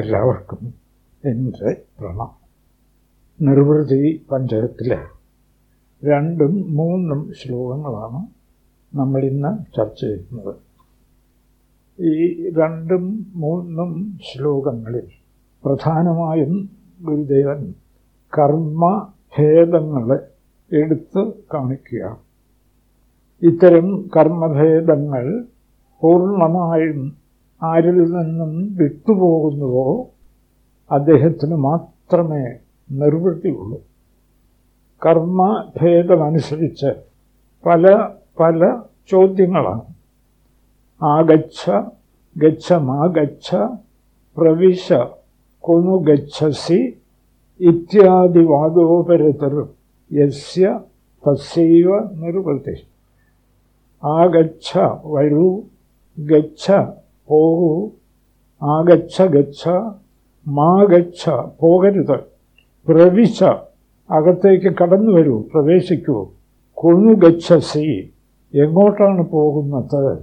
എല്ലാവർക്കും എന്റെ പ്രണം നിർവൃതി പഞ്ചകത്തിലെ രണ്ടും മൂന്നും ശ്ലോകങ്ങളാണ് നമ്മളിന്ന് ചർച്ച ചെയ്യുന്നത്. ഈ രണ്ടും മൂന്നും ശ്ലോകങ്ങളിൽ പ്രധാനമായും ഗുരുദേവൻ കർമ്മഭേദങ്ങളെ എടുത്ത് കാണിക്കുക ഇത്തരം കർമ്മഭേദങ്ങൾ പൂർണമായും ആരിൽ നിന്നും വിട്ടുപോകുന്നുവോ അദ്ദേഹത്തിന് മാത്രമേ നിർവൃത്തിയുള്ളൂ. കർമ്മഭേദമനുസരിച്ച് പല പല ചോദ്യങ്ങളാണ്. ആഗച്ഛ ഗച്ഛമാഗച്ഛ പ്രവിശ കൊണു ഗച്ഛസി ഇത്യാദി വാദോപരതർ യസ്യ തസ്യൈവ നിർവൃത്തി. ആഗച്ഛ വരൂ ഗച്ഛ പോകൂ ആഗച്ഛ ഗച്ഛ മാഗച്ഛ പോകരുത്. പ്രവിശ അകത്തേക്ക് കടന്നു വരൂ പ്രവേശിക്കൂ. കൊണു ഗച്ഛസി എങ്ങോട്ടാണ് പോകുന്നത്?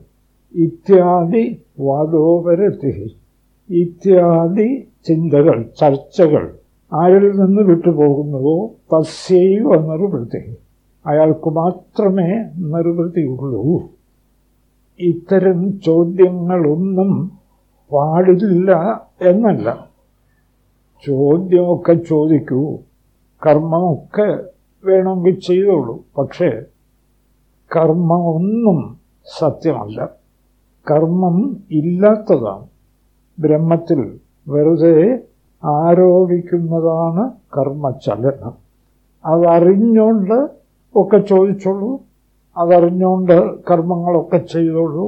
ഇത്യാദി വാദോപരത്തി ഇത്യാദി ചിന്തകൾ ചർച്ചകൾ. ആരിൽ നിന്ന് വിട്ടുപോകുന്നുവോ? തസ്യൈവ നിർവൃത്തി അയാൾക്ക് മാത്രമേ നിർവൃത്തിയുള്ളൂ ഇത്തരം ചോദ്യങ്ങളൊന്നും പാടില്ല എന്നല്ല. ചോദ്യമൊക്കെ ചോദിക്കൂ കർമ്മമൊക്കെ വേണമെങ്കിൽ ചെയ്തോളൂ. പക്ഷേ കർമ്മമൊന്നും സത്യമല്ല. കർമ്മം ഇല്ലാത്തതാണ്. ബ്രഹ്മത്തിൽ വെറുതെ ആരോപിക്കുന്നതാണ് കർമ്മചലനം. അതറിഞ്ഞുകൊണ്ട് ഒക്കെ ചോദിച്ചോളൂ. അതറിഞ്ഞുകൊണ്ട് കർമ്മങ്ങളൊക്കെ ചെയ്തോളൂ.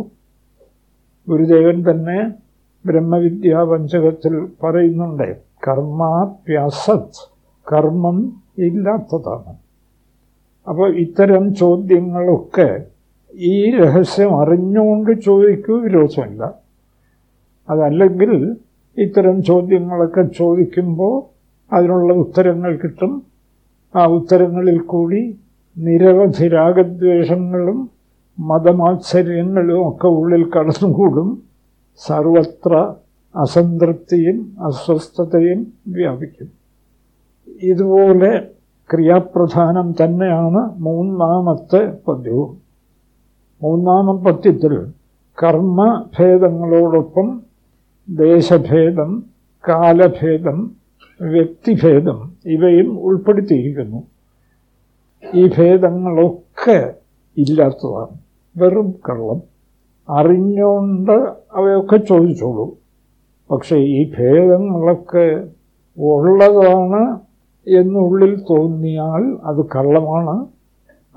ഗുരുദേവൻ തന്നെ ബ്രഹ്മവിദ്യാ പഞ്ചകത്തിൽ പറയുന്നുണ്ട് കർമാപ്യാസത് കർമ്മം ഇല്ലാത്തതാണ്. അപ്പോൾ ഇത്തരം ചോദ്യങ്ങളൊക്കെ ഈ രഹസ്യം അറിഞ്ഞുകൊണ്ട് ചോദിക്കൂ വിരോധമില്ല. അതല്ലെങ്കിൽ ഇത്തരം ചോദ്യങ്ങളൊക്കെ ചോദിക്കുമ്പോൾ അതിനുള്ള ഉത്തരങ്ങൾ കിട്ടും. ആ ഉത്തരങ്ങളിൽ കൂടി നിരവധി രാഗദ്വേഷങ്ങളും മതമാത്സര്യങ്ങളും ഒക്കെ ഉള്ളിൽ കടന്നുകൂടും. സർവത്ര അസംതൃപ്തിയും അസ്വസ്ഥതയും വ്യാപിക്കും. ഇതുപോലെ ക്രിയാപ്രധാനം തന്നെയാണ് മൂന്നാമത്തെ പദ്യവും. മൂന്നാമം പദ്യത്തിൽ കർമ്മഭേദങ്ങളോടൊപ്പം ദേശഭേദം കാലഭേദം വ്യക്തിഭേദം ഇവയും ഉൾപ്പെടുത്തിയിരിക്കുന്നു. ഈ ഭേദങ്ങളൊക്കെ ഇല്ലാത്തതാണ്. വെറും കള്ളം. അറിഞ്ഞുകൊണ്ട് അവയൊക്കെ ചോദിച്ചോളൂ. പക്ഷേ ഈ ഭേദങ്ങളൊക്കെ ഉള്ളതാണ് എന്നുള്ളിൽ തോന്നിയാൽ അത് കള്ളമാണ്.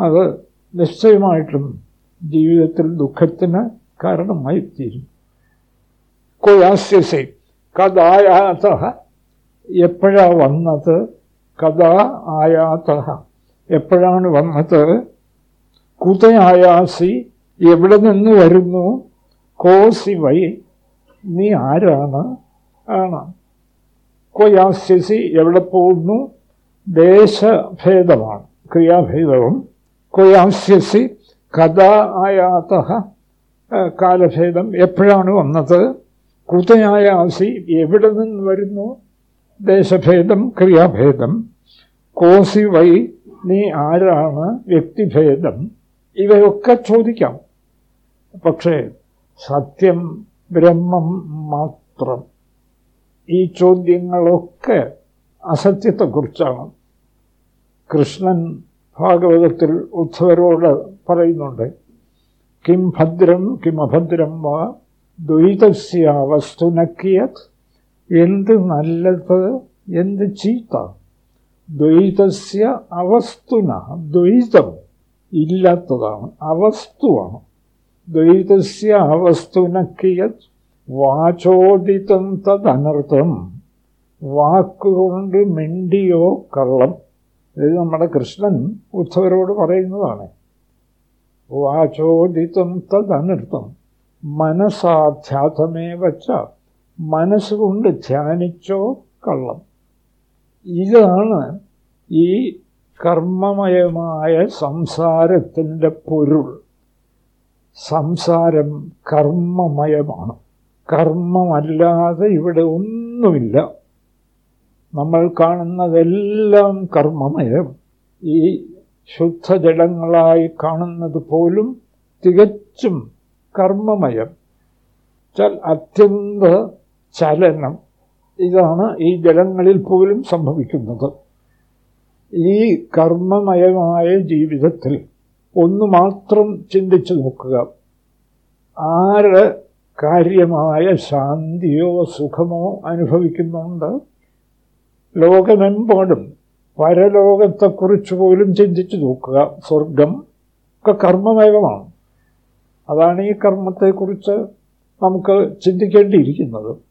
അത് നിശ്ചയമായിട്ടും ജീവിതത്തിൽ ദുഃഖത്തിന് കാരണമായി തീരും. കൊയാസ്യസൈ കഥായാത. എപ്പോഴാണ് വന്നത്? കഥാ ആയാത എപ്പോഴാണ് വന്നത്? കുതയായാസി എവിടെ നിന്ന് വരുന്നു? കോസി വൈ നീ ആരാണ്? ആണ്. കൊയാസ്യസി എവിടെ പോകുന്നു? ദേശഭേദമാണ് ക്രിയാഭേദവും. കൊയാസ്യസി കഥ ആയാത കാലഭേദം എപ്പോഴാണ് വന്നത്? കുതയായാസി എവിടെ നിന്ന് വരുന്നു? ദേശഭേദം ക്രിയാഭേദം. കോസി വൈ നീ ആരാണ് വ്യക്തിഭേദം ഇവയൊക്കെ ചോദിക്കാം. പക്ഷേ സത്യം ബ്രഹ്മം മാത്രം. ഈ ചോദ്യങ്ങളൊക്കെ അസത്യത്തെക്കുറിച്ചാണ്. കൃഷ്ണൻ ഭാഗവതത്തിൽ ഉദ്ധവരോട് പറയുന്നുണ്ട് കിം ഭദ്രം കിം അഭദ്രം വാ ദ്വൈതസ്യ വസ്തുനക്കിയത് എന്ത് നല്ലത് എന്ത് ചീത്ത? ദ്വൈതസ്യ അവസ്തുന. ദ്വൈതം ഇല്ലാത്തതാണ്. അവസ്തുവാണ്. ദ്വൈതസ്യ അവസ്തുനക്കിയത് വാചോദിതം തദനർത്ഥം. വാക്കുകൊണ്ട് മിണ്ടിയോ കള്ളം. ഇത് നമ്മുടെ കൃഷ്ണൻ ഉദ്ധവരോട് പറയുന്നതാണ്. വാചോദിതം തദനർത്ഥം. മനസാധ്യാതമേ വച്ച മനസ്സുകൊണ്ട് ധ്യാനിച്ചോ കള്ളം. ഇതാണ് ഈ കർമ്മമയമായ സംസാരത്തിന്റെ പൊരുൾ. സംസാരം കർമ്മമയമാണ്. കർമ്മമല്ലാതെ ഇവിടെ ഒന്നുമില്ല. നമ്മൾ കാണുന്നതെല്ലാം കർമ്മമയം. ഈ ശുദ്ധജലങ്ങളായി കാണുന്നത് പോലും തികച്ചും കർമ്മമയം. അത്യന്ത ചലനം. ഇതാണ് ഈ ജലങ്ങളിൽ പോലും സംഭവിക്കുന്നത്. ഈ കർമ്മമയമായ ജീവിതത്തിൽ ഒന്ന് മാത്രം ചിന്തിച്ചു നോക്കുക. ആര് കാര്യമായ ശാന്തിയോ സുഖമോ അനുഭവിക്കുന്നുണ്ട്? ലോകമെമ്പാടും പരലോകത്തെക്കുറിച്ച് പോലും ചിന്തിച്ചു നോക്കുക. സ്വർഗം ഒക്കെ കർമ്മമയമാണ്. അതാണ് ഈ കർമ്മത്തെക്കുറിച്ച് നമുക്ക് ചിന്തിക്കേണ്ടിയിരിക്കുന്നത്.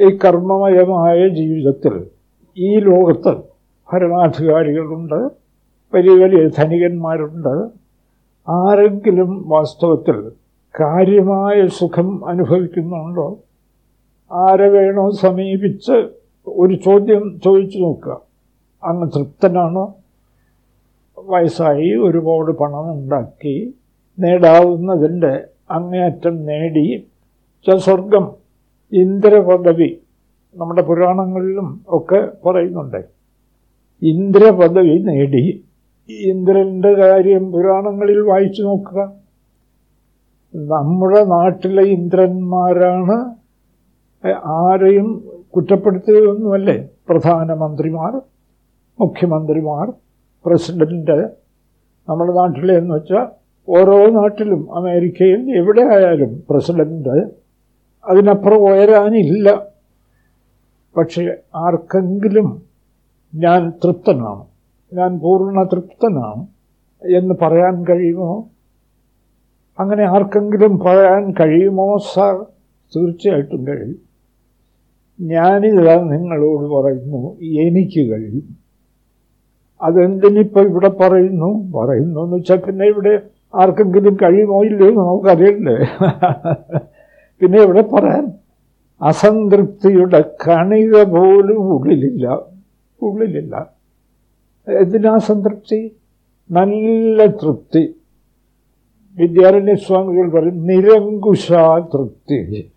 ഈ കർമ്മമയമായ ജീവിതത്തിൽ ഈ ലോകത്ത് ഭരണാധികാരികളുണ്ട് വലിയ വലിയ ധനികന്മാരുണ്ട്. ആരെങ്കിലും വാസ്തവത്തിൽ കാര്യമായ സുഖം അനുഭവിക്കുന്നുണ്ടോ? ആരെ വേണോ സമീപിച്ച് ഒരു ചോദ്യം ചോദിച്ചു നോക്കുക. അങ്ങ് തൃപ്തനാണോ? വയസ്സായി ഒരുപാട് പണം ഉണ്ടാക്കി നേടാവുന്നതിന്റെ അങ്ങേയറ്റം നേടി. സ്വർഗം ഇന്ദ്രപദവി. നമ്മുടെ പുരാണങ്ങളിലും ഒക്കെ പറയുന്നുണ്ട്. ഇന്ദ്രപദവി നേടി. ഇന്ദ്രന്റെ കാര്യം പുരാണങ്ങളിൽ വായിച്ചു നോക്കുക. നമ്മുടെ നാട്ടിലെ ഇന്ദ്രന്മാരാണ് ആരെയും കുറ്റപ്പെടുത്തുകയൊന്നുമല്ലേ പ്രധാനമന്ത്രിമാർ മുഖ്യമന്ത്രിമാർ പ്രസിഡന്റ്. നമ്മുടെ നാട്ടിലെ എന്ന് വെച്ചാൽ ഓരോ നാട്ടിലും അമേരിക്കയിൽ എവിടെ ആയാലും പ്രസിഡന്റ് അതിനപ്പുറം ഉയരാനില്ല. പക്ഷേ ആർക്കെങ്കിലും ഞാൻ തൃപ്തനാണ്. ഞാൻ പൂർണ തൃപ്തനാണ് എന്ന് പറയാൻ കഴിയുമോ? അങ്ങനെ ആർക്കെങ്കിലും പറയാൻ കഴിയുമോ സാർ? തീർച്ചയായിട്ടും കഴിയും. ഞാനിതാ നിങ്ങളോട് പറയുന്നു എനിക്ക് കഴിയും. അതെന്തിനിപ്പോൾ ഇവിടെ പറയുന്നു? പറയുന്നു എന്ന് വെച്ചാൽ പിന്നെ ഇവിടെ ആർക്കെങ്കിലും കഴിയുമോ ഇല്ലയോ നമുക്കറിയണ്ടേ പിന്നെ ഇവിടെ പറയാൻ അസംതൃപ്തിയുടെ കണിക പോലും ഉള്ളിലില്ല. ഉള്ളിലില്ല. എന്തിനാ സംതൃപ്തി നല്ല തൃപ്തി. വിദ്യാരണ്യസ്വാമികൾ പറയും നിരങ്കുശ തൃപ്തി.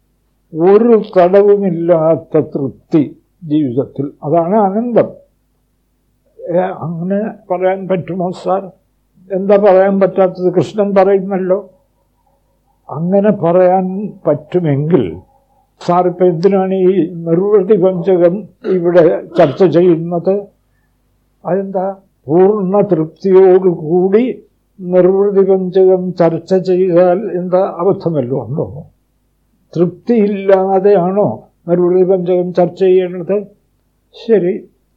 ഒരു തടവുമില്ലാത്ത തൃപ്തി ജീവിതത്തിൽ. അതാണ് ആനന്ദം. അങ്ങനെ പറയാൻ പറ്റുമോ സാർ? എന്താ പറയാൻ പറ്റാത്തത്? കൃഷ്ണൻ പറയുന്നല്ലോ. അങ്ങനെ പറയാൻ പറ്റുമെങ്കിൽ ഇപ്പം എന്തിനാണ് ഈ നിർവൃതി പഞ്ചകം ഇവിടെ ചർച്ച ചെയ്യുന്നത്? അതെന്താ? പൂർണ തൃപ്തിയോടുകൂടി നിർവൃതി പഞ്ചകം ചർച്ച ചെയ്താൽ എന്താ അബദ്ധമല്ലോ ഉണ്ടോ തൃപ്തിയില്ലാതെയാണോ നിർവൃതി പഞ്ചകം ചർച്ച ചെയ്യേണ്ടത്? ശരി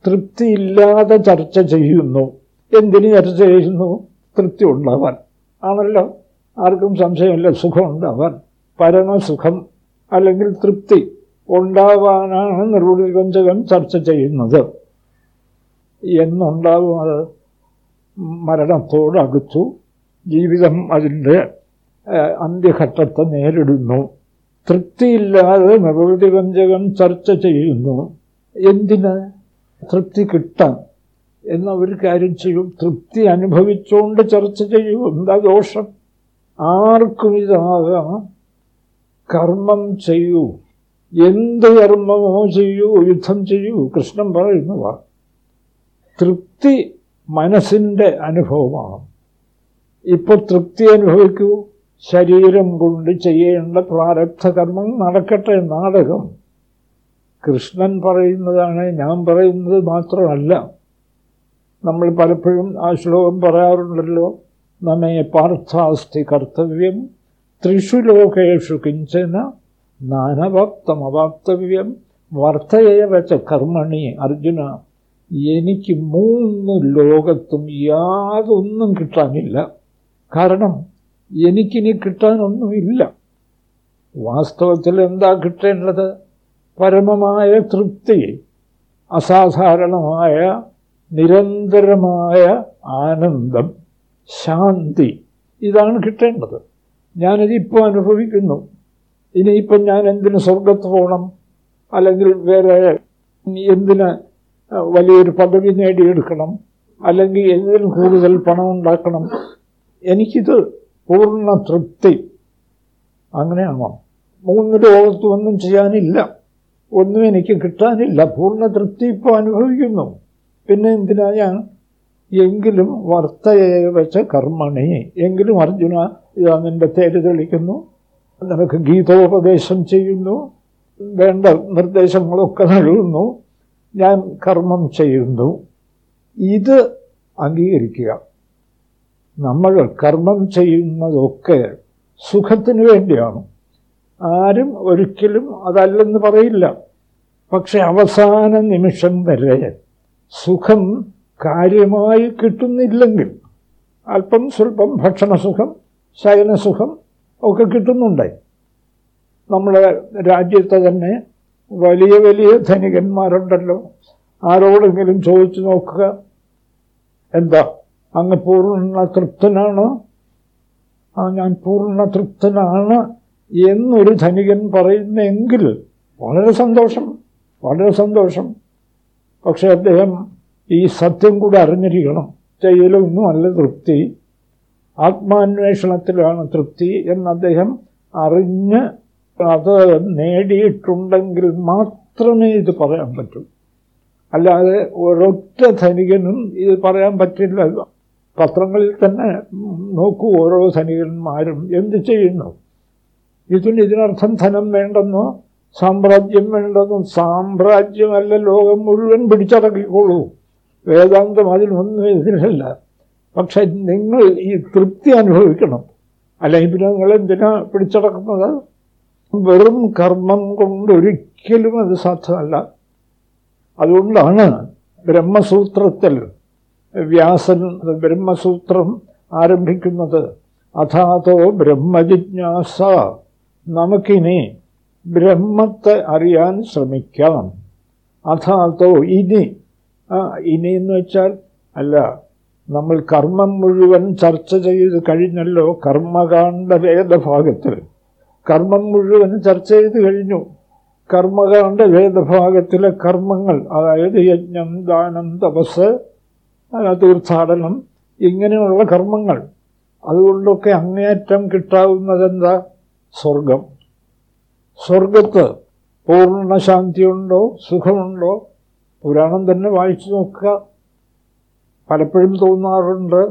തൃപ്തിയില്ലാതെ ചർച്ച ചെയ്യുന്നു. എന്തിന് ചർച്ച ചെയ്യുന്നു? തൃപ്തി ഉണ്ടാവാൻ. ആണല്ലോ? ആർക്കും സംശയമില്ല സുഖമുണ്ട്. അവർ പരമസുഖം അല്ലെങ്കിൽ തൃപ്തി ഉണ്ടാവാനാണ് നിർവൃതിപഞ്ചകം ചർച്ച ചെയ്യുന്നത്. എന്നുണ്ടാവും അത്. മരണത്തോടടുത്തു ജീവിതം അതിന്റെ അന്ത്യഘട്ടത്തെ നേരിടുന്നു. തൃപ്തിയില്ലാതെ നിർവൃതി പഞ്ചകം ചർച്ച ചെയ്യുന്നു. എന്തിന്? തൃപ്തി കിട്ടാൻ. എന്ന ഒരു കാര്യം ചെയ്യും. തൃപ്തി അനുഭവിച്ചുകൊണ്ട് ചർച്ച ചെയ്യും. എന്താ ദോഷം? ആർക്കും ഇതാകാം. കർമ്മം ചെയ്യൂ. എന്ത് കർമ്മമോ ചെയ്യൂ യുദ്ധം ചെയ്യൂ കൃഷ്ണൻ പറയുന്നതാ തൃപ്തി മനസ്സിന്റെ അനുഭവമാണ്. ഇപ്പോൾ തൃപ്തി അനുഭവിക്കൂ. ശരീരം കൊണ്ട് ചെയ്യേണ്ട പ്രാരബ്ധ കർമ്മം നടക്കട്ടെ നാടകം. കൃഷ്ണൻ പറയുന്നതാണ് ഞാൻ പറയുന്നത് മാത്രമല്ല. നമ്മൾ പലപ്പോഴും ആ ശ്ലോകം പറയാറുണ്ടല്ലോ. നമ്മെ പാർത്ഥാസ്തി കർത്തവ്യം. ത്രിഷു ലോകേഷു കിഞ്ചന നാനഭക്തമവാപ്തവ്യം വർദ്ധയവച്ച കർമ്മണി അർജുന എനിക്ക് മൂന്ന് ലോകത്തും യാതൊന്നും കിട്ടാനില്ല. കാരണം എനിക്കിനി കിട്ടാനൊന്നുമില്ല. വാസ്തവത്തിൽ എന്താ കിട്ടേണ്ടത്? പരമമായ തൃപ്തി അസാധാരണമായ നിരന്തരമായ ആനന്ദം. ശാന്തി. ഇതാണ് കിട്ടേണ്ടത്. ഞാനിതിപ്പോൾ അനുഭവിക്കുന്നു. ഇനിയിപ്പം ഞാൻ എന്തിന് സ്വർഗത്ത് പോകണം അല്ലെങ്കിൽ വേറെ എന്തിന് വലിയൊരു പദവി നേടിയെടുക്കണം? അല്ലെങ്കിൽ എന്തിനും കൂടുതൽ പണം ഉണ്ടാക്കണം? എനിക്കിത് പൂർണ തൃപ്തി. അങ്ങനെയാണോ? മൂന്ന് ലോകത്തും ഒന്നും ചെയ്യാനില്ല. ഒന്നും എനിക്ക് കിട്ടാനില്ല. പൂർണ തൃപ്തി ഇപ്പോൾ അനുഭവിക്കുന്നു. പിന്നെ എന്തിനാ ഞാൻ എങ്കിലും വർത്തയെ വെച്ച കർമ്മണി. എങ്കിലും അർജുന ഇതാ നിന്റെ തേര് തെളിക്കുന്നു. നിനക്ക് ഗീതോപദേശം ചെയ്യുന്നു. വേണ്ട നിർദ്ദേശങ്ങളൊക്കെ നൽകുന്നു. ഞാൻ കർമ്മം ചെയ്യുന്നു. ഇത് അംഗീകരിക്കുക. നമ്മൾ കർമ്മം ചെയ്യുന്നതൊക്കെ സുഖത്തിന് വേണ്ടിയാണ്. ആരും ഒരിക്കലും അതല്ലെന്ന് പറയില്ല. പക്ഷെ അവസാന നിമിഷം വരെ സുഖം കാര്യമായി കിട്ടുന്നില്ലെങ്കിൽ അല്പം സ്വല്പം ഭക്ഷണസുഖം ശയനസുഖം ഒക്കെ കിട്ടുന്നുണ്ട്. നമ്മുടെ രാജ്യത്തെ തന്നെ വലിയ വലിയ ധനികന്മാരുണ്ടല്ലോ. ആരോടെങ്കിലും ചോദിച്ചു നോക്കുക. എന്താ അങ്ങ് പൂർണ തൃപ്തനാണോ? ആ ഞാൻ പൂർണ തൃപ്തനാണ് എന്നൊരു ധനികൻ പറയുന്നെങ്കിൽ വളരെ സന്തോഷം വളരെ സന്തോഷം. പക്ഷെ അദ്ദേഹം ഈ സത്യം കൂടെ അറിഞ്ഞിരിക്കണം. ചെയ്യലൊന്നും അല്ല തൃപ്തി. ആത്മാന്വേഷണത്തിലാണ് തൃപ്തി എന്ന് അദ്ദേഹം അറിഞ്ഞ് അത് നേടിയിട്ടുണ്ടെങ്കിൽ മാത്രമേ ഇത് പറയാൻ പറ്റൂ. അല്ലാതെ ഒരൊറ്റ ധനികനും ഇത് പറയാൻ പറ്റില്ല. പത്രങ്ങളിൽ തന്നെ നോക്കൂ ഓരോ ധനികന്മാരും എന്ത് ചെയ്യുന്നു. ഇതിന് ഇതിനർത്ഥം ധനം വേണ്ടെന്നോ സാമ്രാജ്യം വേണ്ടെന്നോ സാമ്രാജ്യമല്ല ലോകം മുഴുവൻ പിടിച്ചടക്കിക്കോളൂ വേദാന്തം അതിനൊന്നും എതിരല്ല പക്ഷെ നിങ്ങൾ ഈ തൃപ്തി അനുഭവിക്കണം. അല്ലെങ്കിൽ പിന്നെ നിങ്ങൾ എന്തിനാ പിടിച്ചടക്കുന്നത്? വെറും കർമ്മം കൊണ്ടൊരിക്കലും അത് സാധ്യമല്ല. അതുകൊണ്ടാണ് ബ്രഹ്മസൂത്രത്തിൽ വ്യാസൻ ബ്രഹ്മസൂത്രം ആരംഭിക്കുന്നത്. അഥാതോ ബ്രഹ്മജിജ്ഞാസ. നമുക്കിനി ബ്രഹ്മത്തെ അറിയാൻ ശ്രമിക്കാം. അഥാതോ ഇനി ഇനിയെന്ന് വെച്ചാൽ അല്ല നമ്മൾ കർമ്മം മുഴുവൻ ചർച്ച ചെയ്ത് കഴിഞ്ഞല്ലോ കർമ്മകാണ്ഡ വേദഭാഗത്തിൽ. കർമ്മം മുഴുവൻ ചർച്ച ചെയ്ത് കഴിഞ്ഞു. കർമ്മകാണ്ഡ വേദഭാഗത്തിലെ കർമ്മങ്ങൾ അതായത് യജ്ഞം ദാനം തപസ് തീർത്ഥാടനം ഇങ്ങനെയുള്ള കർമ്മങ്ങൾ. അതുകൊണ്ടൊക്കെ അങ്ങേയറ്റം കിട്ടാവുന്നതെന്താ? സ്വർഗം സ്വർഗത്ത് പൂർണ ശാന്തിയുണ്ടോ? സുഖമുണ്ടോ? പുരാണം തന്നെ വായിച്ചു നോക്കുക. പലപ്പോഴും തോന്നാറുണ്ട്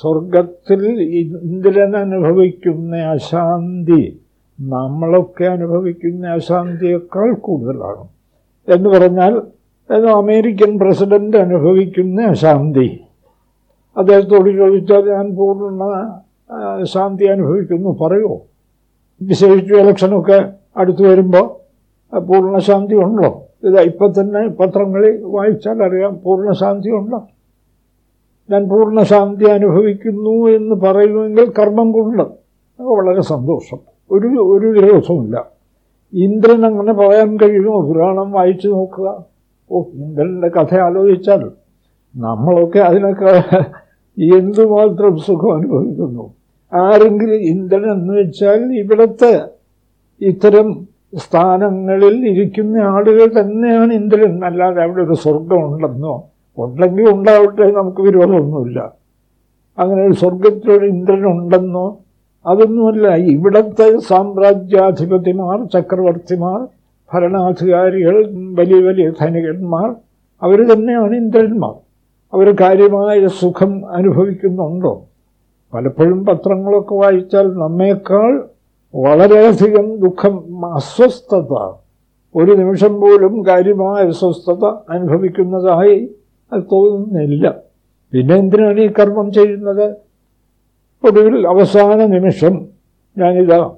സ്വർഗത്തിൽ ഇന്ദ്രൻ അനുഭവിക്കുന്ന അശാന്തി നമ്മളൊക്കെ അനുഭവിക്കുന്ന അശാന്തിയേക്കാൾ കൂടുതലാണ്. എന്ന് പറഞ്ഞാൽ അമേരിക്കൻ പ്രസിഡന്റ് അനുഭവിക്കുന്ന അശാന്തി. അദ്ദേഹത്തോട് ചോദിച്ചാൽ ഞാൻ പൂർണ ശാന്തി അനുഭവിക്കുന്നു പറയുമോ വിശേഷിച്ചു ഇലക്ഷനൊക്കെ അടുത്തു വരുമ്പോൾ പൂർണശാന്തി ഉണ്ടോ? ഇത് ഇപ്പം തന്നെ പത്രങ്ങളിൽ വായിച്ചാൽ അറിയാം പൂർണശാന്തി ഉണ്ടോ? ഞാൻ പൂർണശാന്തി അനുഭവിക്കുന്നു എന്ന് പറയുമെങ്കിൽ കർമ്മം കൊണ്ട്? വളരെ സന്തോഷം. ഒരു ഒരു ദിവസമില്ല ഇന്ദ്രൻ അങ്ങനെ പറയാൻ കഴിയുമോ? പുരാണം വായിച്ചു നോക്കുക. ഓ ഇന്ദ്രന്റെ കഥ ആലോചിച്ചാൽ നമ്മളൊക്കെ അതിനൊക്കെ എന്തുമാത്രം സുഖം അനുഭവിക്കുന്നു? ആരെങ്കിലും ഇന്ദ്രൻ എന്ന് വെച്ചാൽ ഇവിടുത്തെ ഇത്തരം സ്ഥാനങ്ങളിൽ ഇരിക്കുന്ന ആളുകൾ തന്നെയാണ് ഇന്ദ്രൻ. അല്ലാതെ അവിടെ ഒരു സ്വർഗമുണ്ടെന്നോ ഉണ്ടെങ്കിൽ ഉണ്ടാവട്ടെ നമുക്ക് വിരോധമൊന്നുമില്ല. അങ്ങനെ ഒരു സ്വർഗത്തിലൊരു ഇന്ദ്രൻ ഉണ്ടെന്നോ അതൊന്നുമല്ല. ഇവിടത്തെ സാമ്രാജ്യാധിപതിമാർ ചക്രവർത്തിമാർ ഭരണാധികാരികൾ വലിയ വലിയ ധനികന്മാർ അവർ തന്നെയാണ് ഇന്ദ്രന്മാർ. അവർ കാര്യമായ സുഖം അനുഭവിക്കുന്നുണ്ടോ? പലപ്പോഴും പത്രങ്ങളൊക്കെ വായിച്ചാൽ നമ്മേക്കാൾ വളരെയധികം ദുഃഖം അസ്വസ്ഥത ഒരു നിമിഷം പോലും കാര്യമായ അസ്വസ്ഥത അനുഭവിക്കുന്നതായി അത് തോന്നുന്നില്ല. പിന്നെ എന്തിനാണ് ഈ കർമ്മം ചെയ്യുന്നത്? ഒടുവിൽ അവസാന നിമിഷം ഞാനിതാ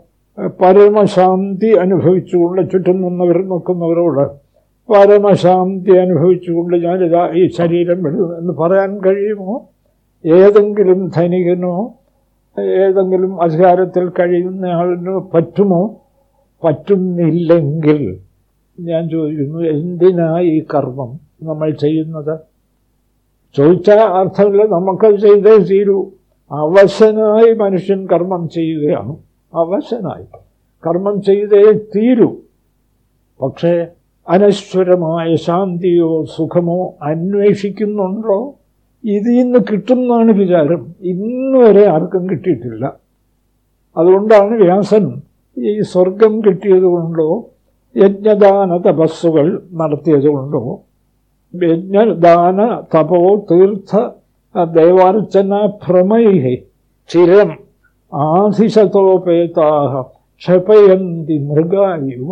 പരമശാന്തി അനുഭവിച്ചുകൊണ്ട് ചുറ്റും നിന്നവർ നോക്കുന്നവരോട് പരമശാന്തി അനുഭവിച്ചുകൊണ്ട് ഞാനിതാ ഈ ശരീരം വിടുന്നു. എന്ന് പറയാൻ കഴിയുമോ? ഏതെങ്കിലും ധനികനോ ഏതെങ്കിലും അധികാരത്തിൽ കഴിയുന്ന ആളിന് പറ്റുമോ? പറ്റുന്നില്ലെങ്കിൽ ഞാൻ ചോദിക്കുന്നു എന്തിനാ ഈ കർമ്മം നമ്മൾ ചെയ്യുന്നത്? ചോദിച്ചാൽ അർത്ഥമില്ല നമുക്കത് ചെയ്തേ തീരൂ. അവശനായി മനുഷ്യൻ കർമ്മം ചെയ്യുകയാണ്. അവശനായി. കർമ്മം ചെയ്തേ തീരൂ. പക്ഷേ അനശ്വരമായ ശാന്തിയോ സുഖമോ അന്വേഷിക്കുന്നുണ്ടോ? ഇതിൽ നിന്ന് കിട്ടുന്നതാണ് വിചാരം. ഇന്നുവരെ ആർക്കും കിട്ടിയിട്ടില്ല. അതുകൊണ്ടാണ് വ്യാസൻ ഈ സ്വർഗം കിട്ടിയതുകൊണ്ടോ യജ്ഞദാന തപസ്സുകൾ നടത്തിയതുകൊണ്ടോ യജ്ഞദാന തപോ തീർത്ഥ ദേവാർച്ചന ഭ്രമൈഹി ചിരം ആധിശതോപേതാഹ ക്ഷപയന്തി മൃഗായുവ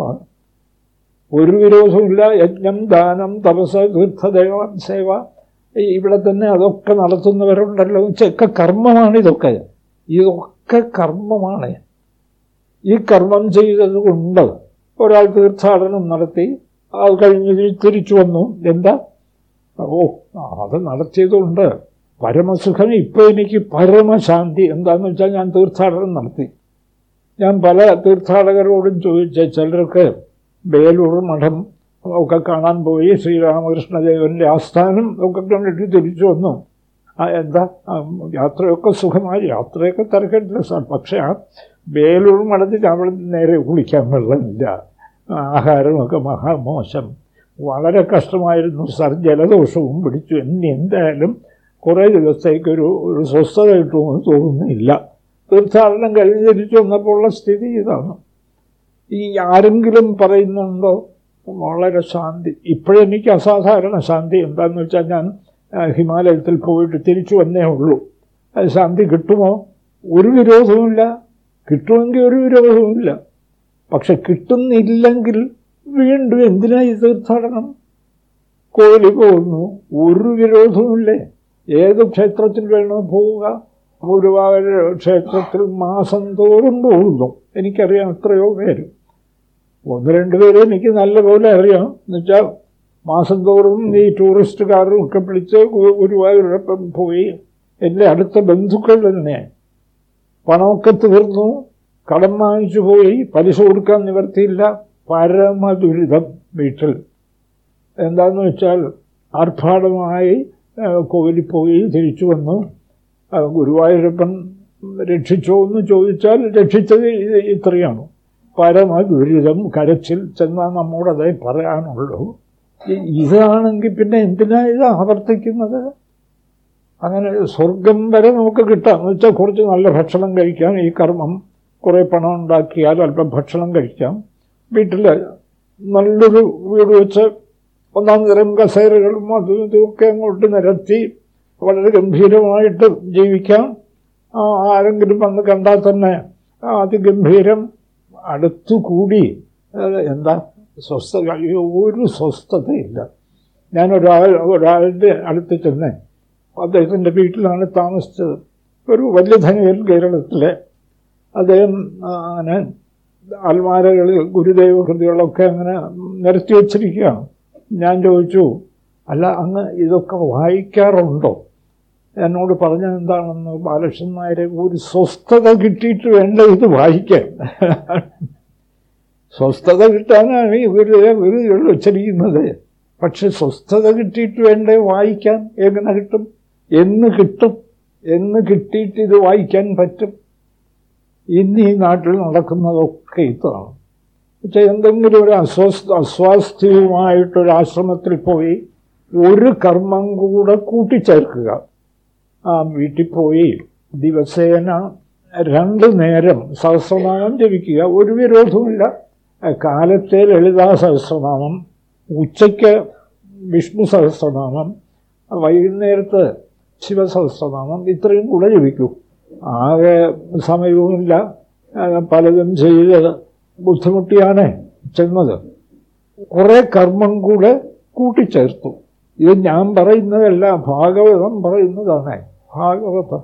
ഒരു വിരോധമില്ല. യജ്ഞം ദാനം തപസ് തീർത്ഥദേവ സേവ ഇവിടെ തന്നെ അതൊക്കെ നടത്തുന്നവരുണ്ടല്ലോ. ഒക്കെ കർമ്മമാണ് ഇതൊക്കെ. ഇതൊക്കെ കർമ്മമാണ്. ഈ കർമ്മം ചെയ്തത് കൊണ്ട് ഒരാൾ തീർത്ഥാടനം നടത്തി അത് കഴിഞ്ഞ് തിരിച്ചു വന്നു. എന്താ? ഓ അത് നടത്തിയതുകൊണ്ട് പരമസുഖം. ഇപ്പോൾ എനിക്ക് പരമശാന്തി. എന്താന്ന് വെച്ചാൽ ഞാൻ തീർത്ഥാടനം നടത്തി. ഞാൻ പല തീർത്ഥാടകരോടും ചോദിച്ച ചിലർക്ക് വേലൂർ മഠം ഒക്കെ കാണാൻ പോയി ശ്രീരാമകൃഷ്ണദേവന്റെ ആസ്ഥാനം ഒക്കെ കണ്ടിട്ട് തിരിച്ചു വന്നു. എന്താ? യാത്രയൊക്കെ സുഖമായി. യാത്രയൊക്കെ തിരക്കിട്ടില്ല സാർ. പക്ഷേ ആ വേലൂർ മഠത്തിൽ അവിടെ നേരെ കുളിക്കാൻ വെള്ളമില്ല. ആഹാരമൊക്കെ മഹാമോശം. വളരെ കഷ്ടമായിരുന്നു സാർ. ജലദോഷവും പിടിച്ചു. എന്നെ എന്തായാലും കുറേ ദിവസത്തേക്കൊരു ഒരു സ്വസ്ഥത കിട്ടുമെന്ന് തോന്നുന്നില്ല. തീർത്ഥാടനം കഴിഞ്ഞ് തിരിച്ചു വന്നപ്പോഴുള്ള സ്ഥിതി ഇതാണ്. ഈ ആരെങ്കിലും പറയുന്നുണ്ടോ? വളരെ ശാന്തി. ഇപ്പോഴെനിക്ക് അസാധാരണ ശാന്തി എന്താണെന്ന് വെച്ചാൽ ഞാൻ ഹിമാലയത്തിൽ പോയിട്ട് തിരിച്ചു വന്നേ ഉള്ളൂ. അത് ശാന്തി കിട്ടുമോ? ഒരു വിരോധവുമില്ല. കിട്ടുമെങ്കിൽ ഒരു വിരോധവുമില്ല. പക്ഷെ കിട്ടുന്നില്ലെങ്കിൽ വീണ്ടും എന്തിനാ ഈ തീർത്ഥാടനം? കോവിലിൽ പോകുന്നു. ഒരു വിരോധവുമില്ലേ? ഏത് ക്ഷേത്രത്തിൽ വേണോ പോവുക. ഗുരുവായൂർ ക്ഷേത്രത്തിൽ മാസം തോറും പോകുന്നു. എനിക്കറിയാം എത്രയോ പേര്. ഒന്ന് രണ്ട് പേര് എനിക്ക് നല്ലപോലെ അറിയാം എന്നുവെച്ചാൽ മാസം തോറും ഈ ടൂറിസ്റ്റുകാരും ഒക്കെ വിളിച്ച് ഗുരുവായൂരപ്പം പോയി എന്റെ അടുത്ത ബന്ധുക്കൾ തന്നെ പണമൊക്കെ തീർന്നു. കടം വാങ്ങിച്ചു പോയി. പലിശ കൊടുക്കാൻ നിവർത്തിയില്ല. പരമദുരിതം വീട്ടിൽ. എന്താണെന്ന് വെച്ചാൽ ആർഭാടമായി കോവിലിൽ പോയി തിരിച്ചു വന്നു. ഗുരുവായൂരപ്പൻ രക്ഷിച്ചോ എന്ന് ചോദിച്ചാൽ രക്ഷിച്ചത് ഇത്രയാണ്. പരമദുരിതം കരച്ചിൽ ചെന്നാൽ അതേ പറയാനുള്ളൂ. ഇതാണെങ്കിൽ പിന്നെ എന്തിനാ ഇത് ആവർത്തിക്കുന്നത്? അങ്ങനെ സ്വർഗം വരെ നമുക്ക് കിട്ടാം. എന്ന് വെച്ചാൽ കുറച്ച് നല്ല ഭക്ഷണം കഴിക്കാം. ഈ കർമ്മം കുറേ പണം ഉണ്ടാക്കിയാൽ അല്പം ഭക്ഷണം കഴിക്കാം. വീട്ടിൽ നല്ലൊരു വീട് വെച്ച് ഒന്നാം തരം കസേരകളും അതും ഇതുമൊക്കെ അങ്ങോട്ട് നിരത്തി വളരെ ഗംഭീരമായിട്ട് ജീവിക്കാം. ആരെങ്കിലും വന്ന് കണ്ടാൽ തന്നെ അതിഗംഭീരം അടുത്തുകൂടി എന്താ സ്വസ്ഥത ഒരു സ്വസ്ഥതയില്ല. ഞാൻ ഒരാൾ ഒരാളുടെ അടുത്ത് ചെന്ന് അദ്ദേഹത്തിന്റെ വീട്ടിലാണ് താമസിച്ചത്. ഒരു വലിയ ധനികൻ കേരളത്തിലെ അദ്ദേഹം അങ്ങനെ അൽമാരകളിൽ ഗുരുദേവ കൃതികളൊക്കെ അങ്ങനെ നിരത്തി വച്ചിരിക്കുകയാണ്. ഞാൻ ചോദിച്ചു അല്ല അങ്ങ് ഇതൊക്കെ വായിക്കാറുണ്ടോ? എന്നോട് പറഞ്ഞത് എന്താണെന്ന് ബാലകൃഷ്ണൻ നായരെ ഒരു സ്വസ്ഥത കിട്ടിയിട്ട് വേണ്ട ഇത് വായിക്കാൻ. സ്വസ്ഥത കിട്ടാനാണ് ഇവരുടെ വീടുകൾ ഉച്ചരിക്കുന്നത്. പക്ഷെ സ്വസ്ഥത കിട്ടിയിട്ട് വേണ്ടേ വായിക്കാൻ? എങ്ങനെ കിട്ടും? എന്ന് കിട്ടും. എന്ന് കിട്ടിയിട്ട് ഇത് വായിക്കാൻ പറ്റും. ഇന്ന് ഈ നാട്ടിൽ നടക്കുന്നതൊക്കെ ഇതാണ്. പക്ഷെ എന്തെങ്കിലും ഒരു അസ്വസ്ഥ അസ്വാസ്ഥ്യവുമായിട്ടൊരാശ്രമത്തിൽ പോയി ഒരു കർമ്മം കൂടെ കൂട്ടിച്ചേർക്കുക. വീട്ടിൽ പോയി ദിവസേന രണ്ട് നേരം സഹസ്രനാമം ജപിക്കുക. ഒരു വിരോധവുമില്ല. കാലത്തെ ലളിതാ സഹസ്രനാമം ഉച്ചയ്ക്ക് വിഷ്ണു സഹസ്രനാമം വൈകുന്നേരത്ത് ശിവസഹസ്രനാമം ഇത്രയും കൂടെ ജപിക്കൂ. ആകെ സമയവുമില്ല. പലതും ചെയ്ത് ബുദ്ധിമുട്ടിയാണ് ചെന്നത്. കുറേ കർമ്മം കൂടെ കൂട്ടിച്ചേർത്തു. ഇത് ഞാൻ പറയുന്നതല്ല ഭാഗവതം പറയുന്നതാണ്. ഭാഗവതം.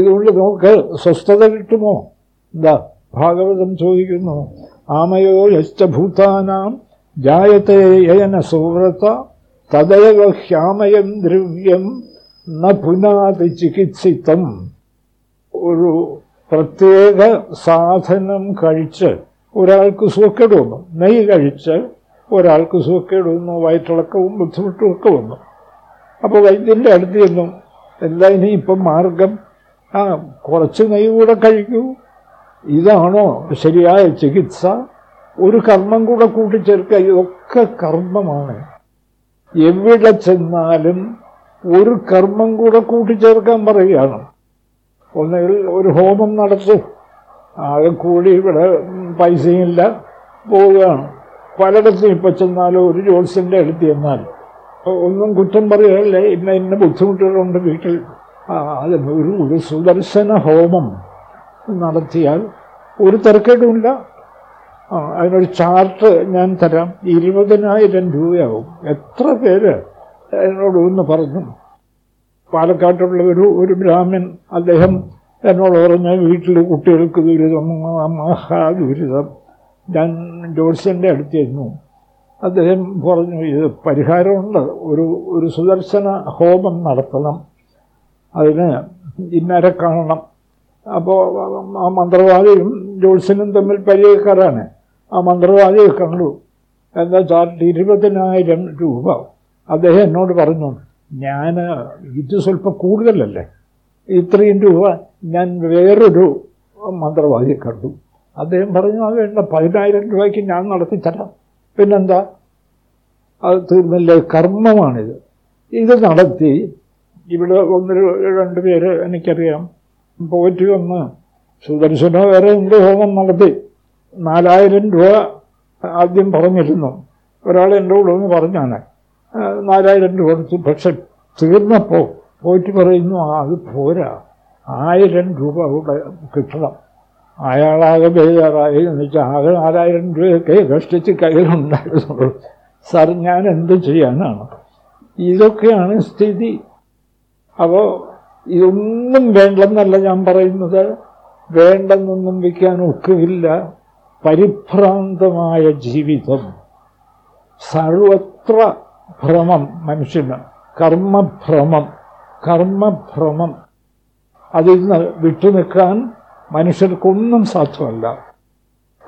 ഇതുകൊണ്ട് നമുക്ക് സ്വസ്ഥത കിട്ടുമോ? എന്താ? ഭാഗവതം ചോദിക്കുന്നു. ആമയോ യശ്ചഭൂതാനാം ജായത്തെ യയന സുവ്രത തദൈവ ഹ്യാമയം ദ്രവ്യം ന പുനാതി ചികിത്സിതം. ഒരു പ്രത്യേക സാധനം കഴിച്ച് ഒരാൾക്ക് സുഖക്കേട് വന്നു നെയ്യ് കഴിച്ച് ഒരാൾക്ക് സുഖക്കേട് വന്നു വയറ്റിളക്കവും ബുദ്ധിമുട്ടും ഒക്കെ വന്നു. അപ്പോൾ വൈദ്യന്റെ അടുത്ത് ചെന്നു എല്ലാം ഇനി ഇപ്പം മാർഗം. ആ കുറച്ച് നെയ്യ് കൂടെ കഴിക്കൂ. ഇതാണോ ശരിയായ ചികിത്സ? ഒരു കർമ്മം കൂടെ കൂട്ടിച്ചേർക്കുക ഇതൊക്കെ കർമ്മമാണ്. എവിടെ ചെന്നാലും ഒരു കർമ്മം കൂടെ കൂട്ടിച്ചേർക്കാൻ പറയുകയാണ്. ഒന്നുകിൽ ഒരു ഹോമം നടത്തും. ആകെ കൂടി ഇവിടെ പൈസയും ഇല്ല പോവുകയാണ്. പലയിടത്തും ഇപ്പം ചെന്നാലും ഒരു ജോത്സ്യന്റെ അടുത്ത് ചെന്നാൽ ഒന്നും കുറ്റം പറയുകയല്ലേ ഇന്ന ഇന്ന ബുദ്ധിമുട്ടുകളുണ്ട് വീട്ടിൽ. അത് ഒരു ഒരു സുദർശന ഹോമം നടത്തിയാൽ ഒരു തിരക്കേടുമില്ല അതിനൊരു ചാർട്ട് ഞാൻ തരാം. ഇരുപതിനായിരം രൂപയാവും. എത്ര പേര് എന്നോട് ഒന്ന് പറഞ്ഞു. പാലക്കാട്ടുള്ള ഒരു ഒരു ബ്രാഹ്മൻ അദ്ദേഹം എന്നോട് പറഞ്ഞ വീട്ടിൽ കുട്ടികൾക്ക് ദുരിതം മഹാ ദുരിതം ഞാൻ ജോത്സ്യന്റെ അടുത്തിരുന്നു. അദ്ദേഹം പറഞ്ഞു ഇത് പരിഹാരമുണ്ട്. ഒരു ഒരു സുദർശന ഹോമം നടത്തണം. അതിന് ഇന്നരെ കാണണം. അപ്പോൾ ആ മന്ത്രവാദിയും ജോത്സ്യനും തമ്മിൽ പരിചയക്കാരാണ്. ആ മന്ത്രവാദിയെ കണ്ടു. എന്താ ചാർട്ട് ഇരുപതിനായിരം രൂപ? അദ്ദേഹം എന്നോട് പറഞ്ഞു ഞാൻ ഇത് സ്വല്പം കൂടുതലല്ലേ? ഇത്രയും രൂപ ഞാൻ വേറൊരു മന്ത്രവാദിയെ കണ്ടു. അദ്ദേഹം പറഞ്ഞു അത് വേണ്ട പതിനായിരം രൂപയ്ക്ക് ഞാൻ നടത്തി തരാം. പിന്നെന്താ? അത് തീർന്നില്ലേ. കർമ്മമാണിത്. ഇത് നടത്തി. ഇവിടെ ഒന്ന് രണ്ട് പേര് എനിക്കറിയാം. പോറ്റി വന്ന് സുദർശന വേറെ എന്ത് ഹോമം നടത്തി. നാലായിരം രൂപ ആദ്യം പറഞ്ഞിരുന്നു. ഒരാൾ എന്റെ കൂടെ ഒന്ന് പറഞ്ഞാണ് നാലായിരം രൂപ കൊടുത്തു പക്ഷെ തീർന്നപ്പോൾ പോയിട്ട് പറയുന്നു "ആ, അത് പോരാ. ആയിരം രൂപ കൂടെ കിട്ടണം. അയാളാകെ ബേജാറായി എന്ന് വെച്ചാൽ ആകെ നാലായിരം രൂപയൊക്കെ കഷ്ടിച്ച് കയ്യിലുണ്ടായിരുന്നുള്ളൂ. സാർ ഞാൻ എന്ത് ചെയ്യാനാണ്? ഇതൊക്കെയാണ് സ്ഥിതി. അപ്പോൾ ഇതൊന്നും വേണ്ടെന്നല്ല ഞാൻ പറയുന്നത്. വേണ്ടെന്നൊന്നും വയ്ക്കാൻ ഒക്കില്ല. പരിഭ്രാന്തമായ ജീവിതം. സർവത്ര ഭ്രമം മനുഷ്യന്. കർമ്മഭ്രമം. കർമ്മഭ്രമം. അതിൽ നിന്ന് വിട്ടുനിൽക്കാൻ മനുഷ്യർക്കൊന്നും സാധ്യമല്ല.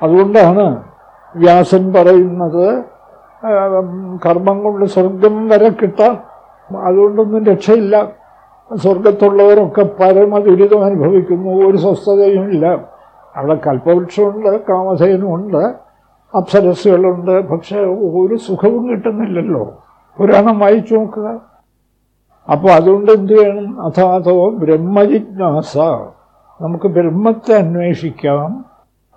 അതുകൊണ്ടാണ് വ്യാസൻ പറയുന്നത് കർമ്മം കൊണ്ട് സ്വർഗം വരെ കിട്ടാം അതുകൊണ്ടൊന്നും രക്ഷയില്ല. സ്വർഗത്തുള്ളവരൊക്കെ പരമദുരിതം അനുഭവിക്കുന്നു ഒരു സ്വസ്ഥതയും ഇല്ല. അവിടെ കൽപ്പവൃക്ഷമുണ്ട് കാമധേനുണ്ട് അപ്സരസ്സുകളുണ്ട് പക്ഷെ ഒരു സുഖവും കിട്ടുന്നില്ലല്ലോ. പുരാണം വായിച്ചു നോക്കുക. അപ്പോൾ അതുകൊണ്ട് എന്ത് വേണം? അഥാതോ ബ്രഹ്മജിജ്ഞാസ. നമുക്ക് ബ്രഹ്മത്തെ അന്വേഷിക്കാം.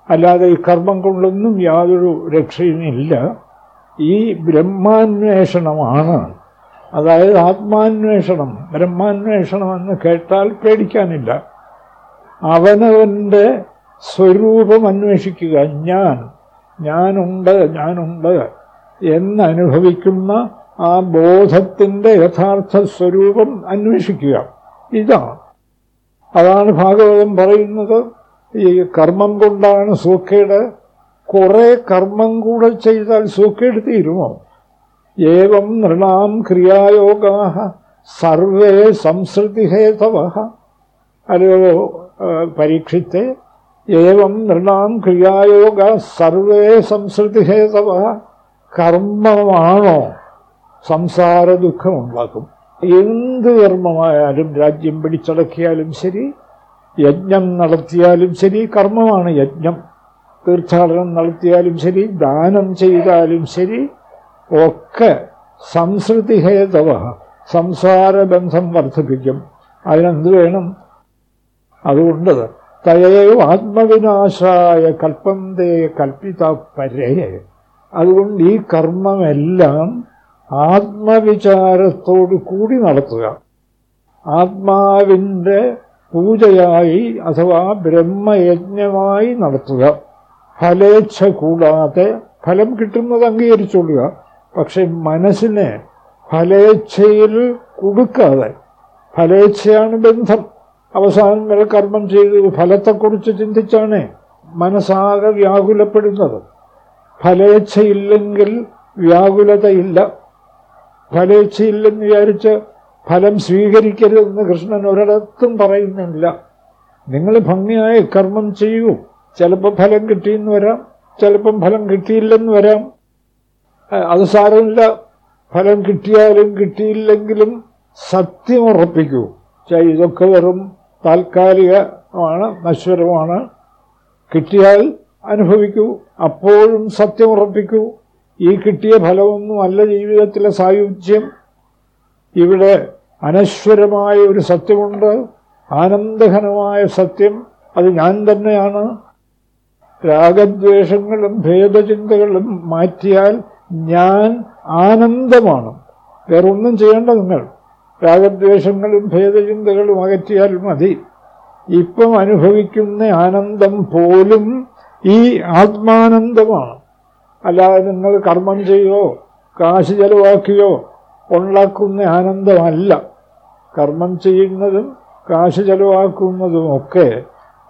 അല്ലാതെ ഈ കർമ്മം കൊണ്ടൊന്നും യാതൊരു രക്ഷയുമില്ല ഈ ബ്രഹ്മാന്വേഷണമാണ്. അതായത് ആത്മാന്വേഷണം. ബ്രഹ്മാന്വേഷണം എന്ന് കേട്ടാൽ പേടിക്കാനില്ല. അവനവന്റെ സ്വരൂപം അന്വേഷിക്കുക. ഞാൻ ഞാനുണ്ട് ഞാനുണ്ട് എന്നനുഭവിക്കുന്ന ആ ബോധത്തിന്റെ യഥാർത്ഥ സ്വരൂപം അന്വേഷിക്കുക. ഇതാണ്. അതാണ് ഭാഗവതം പറയുന്നത്. ഈ കർമ്മം കൊണ്ടാണ് സൂക്കേട്. കുറേ കർമ്മം കൂടെ ചെയ്താൽ സൂക്കേട് തീരുമോ? ഏവം നൃണാം ക്രിയായോഗാ സർവേ സംസൃതിഹേതവ അല്ലയോ പരീക്ഷിത്തെ ഏവം നൃണാം ക്രിയായോഗ സർവേ സംസൃതിഹേതവ കർമ്മമാണോ? സംസാര ദുഃഖമുണ്ടാക്കും. എന്ത് കർമ്മമായാലും രാജ്യം പിടിച്ചടക്കിയാലും ശരി യജ്ഞം നടത്തിയാലും ശരി കർമ്മമാണ് യജ്ഞം. തീർത്ഥാടനം നടത്തിയാലും ശരി ദാനം ചെയ്താലും ശരി ഒക്കെ സംസൃതി ഹേതവ സംസാരബന്ധം വർദ്ധിപ്പിക്കും. അതിനെന്ത് വേണം? അതുകൊണ്ട് തയയോ ആത്മവിനാശായ കൽപ്പന്തേ കൽപ്പിത പരേ. അതുകൊണ്ട് ഈ കർമ്മമെല്ലാം ആത്മവിചാരത്തോടു കൂടി നടത്തുക. ആത്മാവിന്റെ പൂജയായി അഥവാ ബ്രഹ്മയജ്ഞമായി നടത്തുക. ഫലേച്ഛ കൂടാതെ ഫലം കിട്ടുന്നത് അംഗീകരിച്ചുകൊള്ളുക പക്ഷെ മനസ്സിനെ ഫലേച്ഛയിൽ കൊടുക്കാതെ ഫലേച്ഛയാണ് ബന്ധം. അവസാനം വരെ കർമ്മം ചെയ്ത് ഫലത്തെക്കുറിച്ച് ചിന്തിച്ചാണ് മനസ്സാകെ വ്യാകുലപ്പെടുന്നത്. ഫലേച്ഛയില്ലെങ്കിൽ വ്യാകുലതയില്ല. ഫലേച്ഛയില്ലെന്ന് വിചാരിച്ച് ഫലം സ്വീകരിക്കരുതെന്ന് കൃഷ്ണൻ ഒരിടത്തും പറയുന്നില്ല. നിങ്ങൾ ഭംഗിയായ കർമ്മം ചെയ്യൂ. ചിലപ്പോൾ ഫലം കിട്ടിയെന്ന് വരാം ചിലപ്പം ഫലം കിട്ടിയില്ലെന്ന് വരാം. അത് സാരമില്ല. ഫലം കിട്ടിയാലും കിട്ടിയില്ലെങ്കിലും സത്യം ഉറപ്പിക്കൂ. ഇതൊക്കെ വെറും താൽക്കാലികമാണ് നശ്വരമാണ്. കിട്ടിയാൽ അനുഭവിക്കൂ. അപ്പോഴും സത്യം ഉറപ്പിക്കൂ. ഈ കിട്ടിയ ഫലമൊന്നും അല്ല ജീവിതത്തിലെ സായുജ്യം. ഇവിടെ അനശ്വരമായ ഒരു സത്യമുണ്ട്. ആനന്ദഘനമായ സത്യം. അത് ഞാൻ തന്നെയാണ്. രാഗദ്വേഷങ്ങളും ഭേദചിന്തകളും മാറ്റിയാൽ ഞാൻ ആനന്ദമാണ്. വേറൊന്നും ചെയ്യേണ്ട നിങ്ങൾ. രാഗദ്വേഷങ്ങളും ഭേദചിന്തകളും അകറ്റിയാൽ മതി. ഇപ്പം അനുഭവിക്കുന്ന ആനന്ദം പോലും ഈ ആത്മാനന്ദമാണ്. അല്ലാതെ നിങ്ങൾ കർമ്മം ചെയ്യോ കാശ് ചെലവാക്കിയോ ഉണ്ടാക്കുന്ന ആനന്ദമല്ല. കർമ്മം ചെയ്യുന്നതും കാശ് ചെലവാക്കുന്നതുമൊക്കെ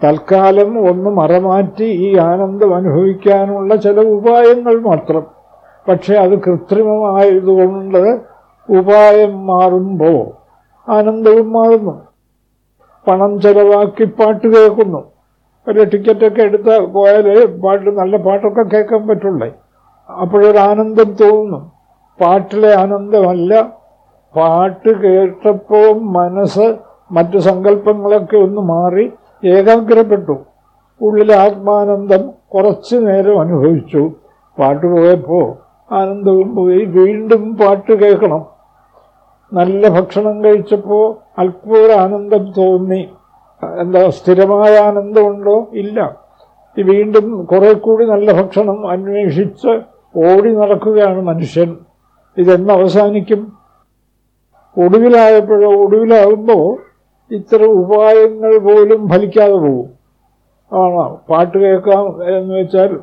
തൽക്കാലം ഒന്ന് മറമാറ്റി ഈ ആനന്ദം അനുഭവിക്കാനുള്ള ചില ഉപായങ്ങൾ മാത്രം. പക്ഷേ അത് കൃത്രിമമായതുകൊണ്ട് ഉപായം മാറുമ്പോൾ ആനന്ദവും മാറുന്നു. പണം ചെലവാക്കി പാട്ട് കേൾക്കുന്നു. ഒരു ടിക്കറ്റൊക്കെ എടുത്ത് പോയാൽ പാട്ട് നല്ല പാട്ടൊക്കെ കേൾക്കാൻ പറ്റുള്ളേ. അപ്പോഴൊരാനന്ദം തോന്നും പാട്ടിലെ ആനന്ദമല്ല. പാട്ട് കേട്ടപ്പോൾ മനസ്സ് മറ്റു സങ്കല്പങ്ങളൊക്കെ ഒന്ന് മാറി ഏകാഗ്രപ്പെട്ടു. ഉള്ളിലെ ആത്മാനന്ദം കുറച്ചു നേരം അനുഭവിച്ചു. പാട്ട് പോയപ്പോൾ ആനന്ദവും പോയി വീണ്ടും പാട്ട് കേൾക്കണം. നല്ല ഭക്ഷണം കഴിച്ചപ്പോൾ അല്പം ആനന്ദം തോന്നി. എന്താ സ്ഥിരമായ ആനന്ദമുണ്ടോ? ഇല്ല. വീണ്ടും കുറെ കൂടി നല്ല ഭക്ഷണം അന്വേഷിച്ച് ഓടി നടക്കുകയാണ് മനുഷ്യൻ. ഇതെന്ന് അവസാനിക്കും. ഒടുവിലായപ്പോഴോ ഒടുവിലാകുമ്പോൾ ഇത്ര ഉപായങ്ങൾ പോലും ഫലിക്കാതെ പോകും. ആണോ? പാട്ട് കേൾക്കാം എന്ന് വെച്ചാൽ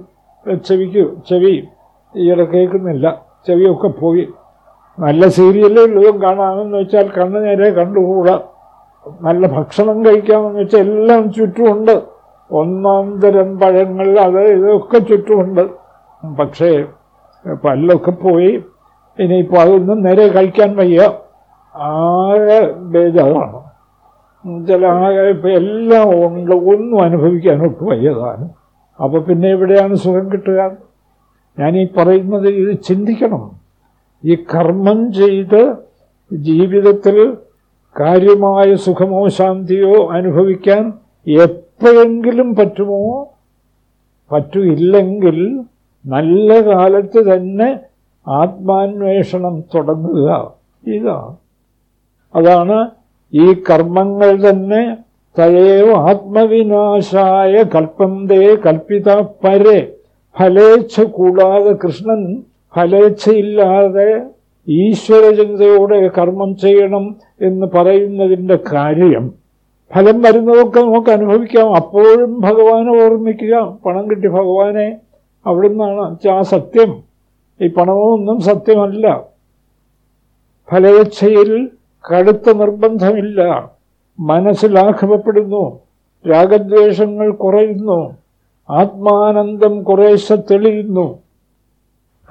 ചെവിക്ക് ചെവി ഈയിടെ കേൾക്കുന്നില്ല. ചെവിയൊക്കെ പോയി. നല്ല സീരിയലുകളും കാണാമെന്ന് വെച്ചാൽ കണ്ണു നേരെ കണ്ടുകൂടാ. നല്ല ഭക്ഷണം കഴിക്കാമെന്ന് വെച്ചാൽ എല്ലാം ചുറ്റുമുണ്ട്. ഒന്നാം തരം പഴങ്ങൾ അത് ഇതൊക്കെ ചുറ്റുമുണ്ട്. പക്ഷേ പല്ലൊക്കെ പോയി. ഇനിയിപ്പോൾ അതൊന്നും നേരെ കഴിക്കാൻ വയ്യ. ആകെ ബേജാറാണ്. ചില ആകെ ഇപ്പം എല്ലാം ഉണ്ട്. ഒന്നും അനുഭവിക്കാനൊക്കെ വയ്യതാണ് അപ്പോൾ പിന്നെ എവിടെയാണ് സുഖം കിട്ടുക? ഞാൻ ഈ പറയുന്നത് ഇത് ചിന്തിക്കണം. ഈ കർമ്മം ചെയ്ത് ജീവിതത്തിൽ കാര്യമായ സുഖമോ ശാന്തിയോ അനുഭവിക്കാൻ എപ്പോഴെങ്കിലും പറ്റുമോ? പറ്റില്ലെങ്കിൽ നല്ല കാലത്ത് തന്നെ ആത്മാന്വേഷണം തുടങ്ങുക. ഇതാണ് അതാണ് ഈ കർമ്മങ്ങൾ തന്നെ തയേവ ആത്മവിനാശായ കൽപ്പന്തേ കൽപ്പിത പരെ. ഫലേച്ഛ കൂടാതെ കൃഷ്ണൻ ഫലേച്ഛയില്ലാതെ ഈശ്വരചിന്തയോടെ കർമ്മം ചെയ്യണം എന്ന് പറയുന്നതിന്റെ കാര്യം. ഫലം വരുന്നതൊക്കെ നമുക്ക് അനുഭവിക്കാം. അപ്പോഴും ഭഗവാനെ ഓർമ്മിക്കുക. പണം കിട്ടി ഭഗവാനെ. അവിടുന്നാണ് ആ സത്യം. ഈ പണമൊന്നും സത്യമല്ല. ഫലേച്ഛയിൽ കടുത്ത നിർബന്ധമില്ല. മനസ്സിലാഘവപ്പെടുന്നു രാഗദ്വേഷങ്ങൾ കുറയുന്നു. ആത്മാനന്ദം കുറേശ്ശെ തെളിയുന്നു.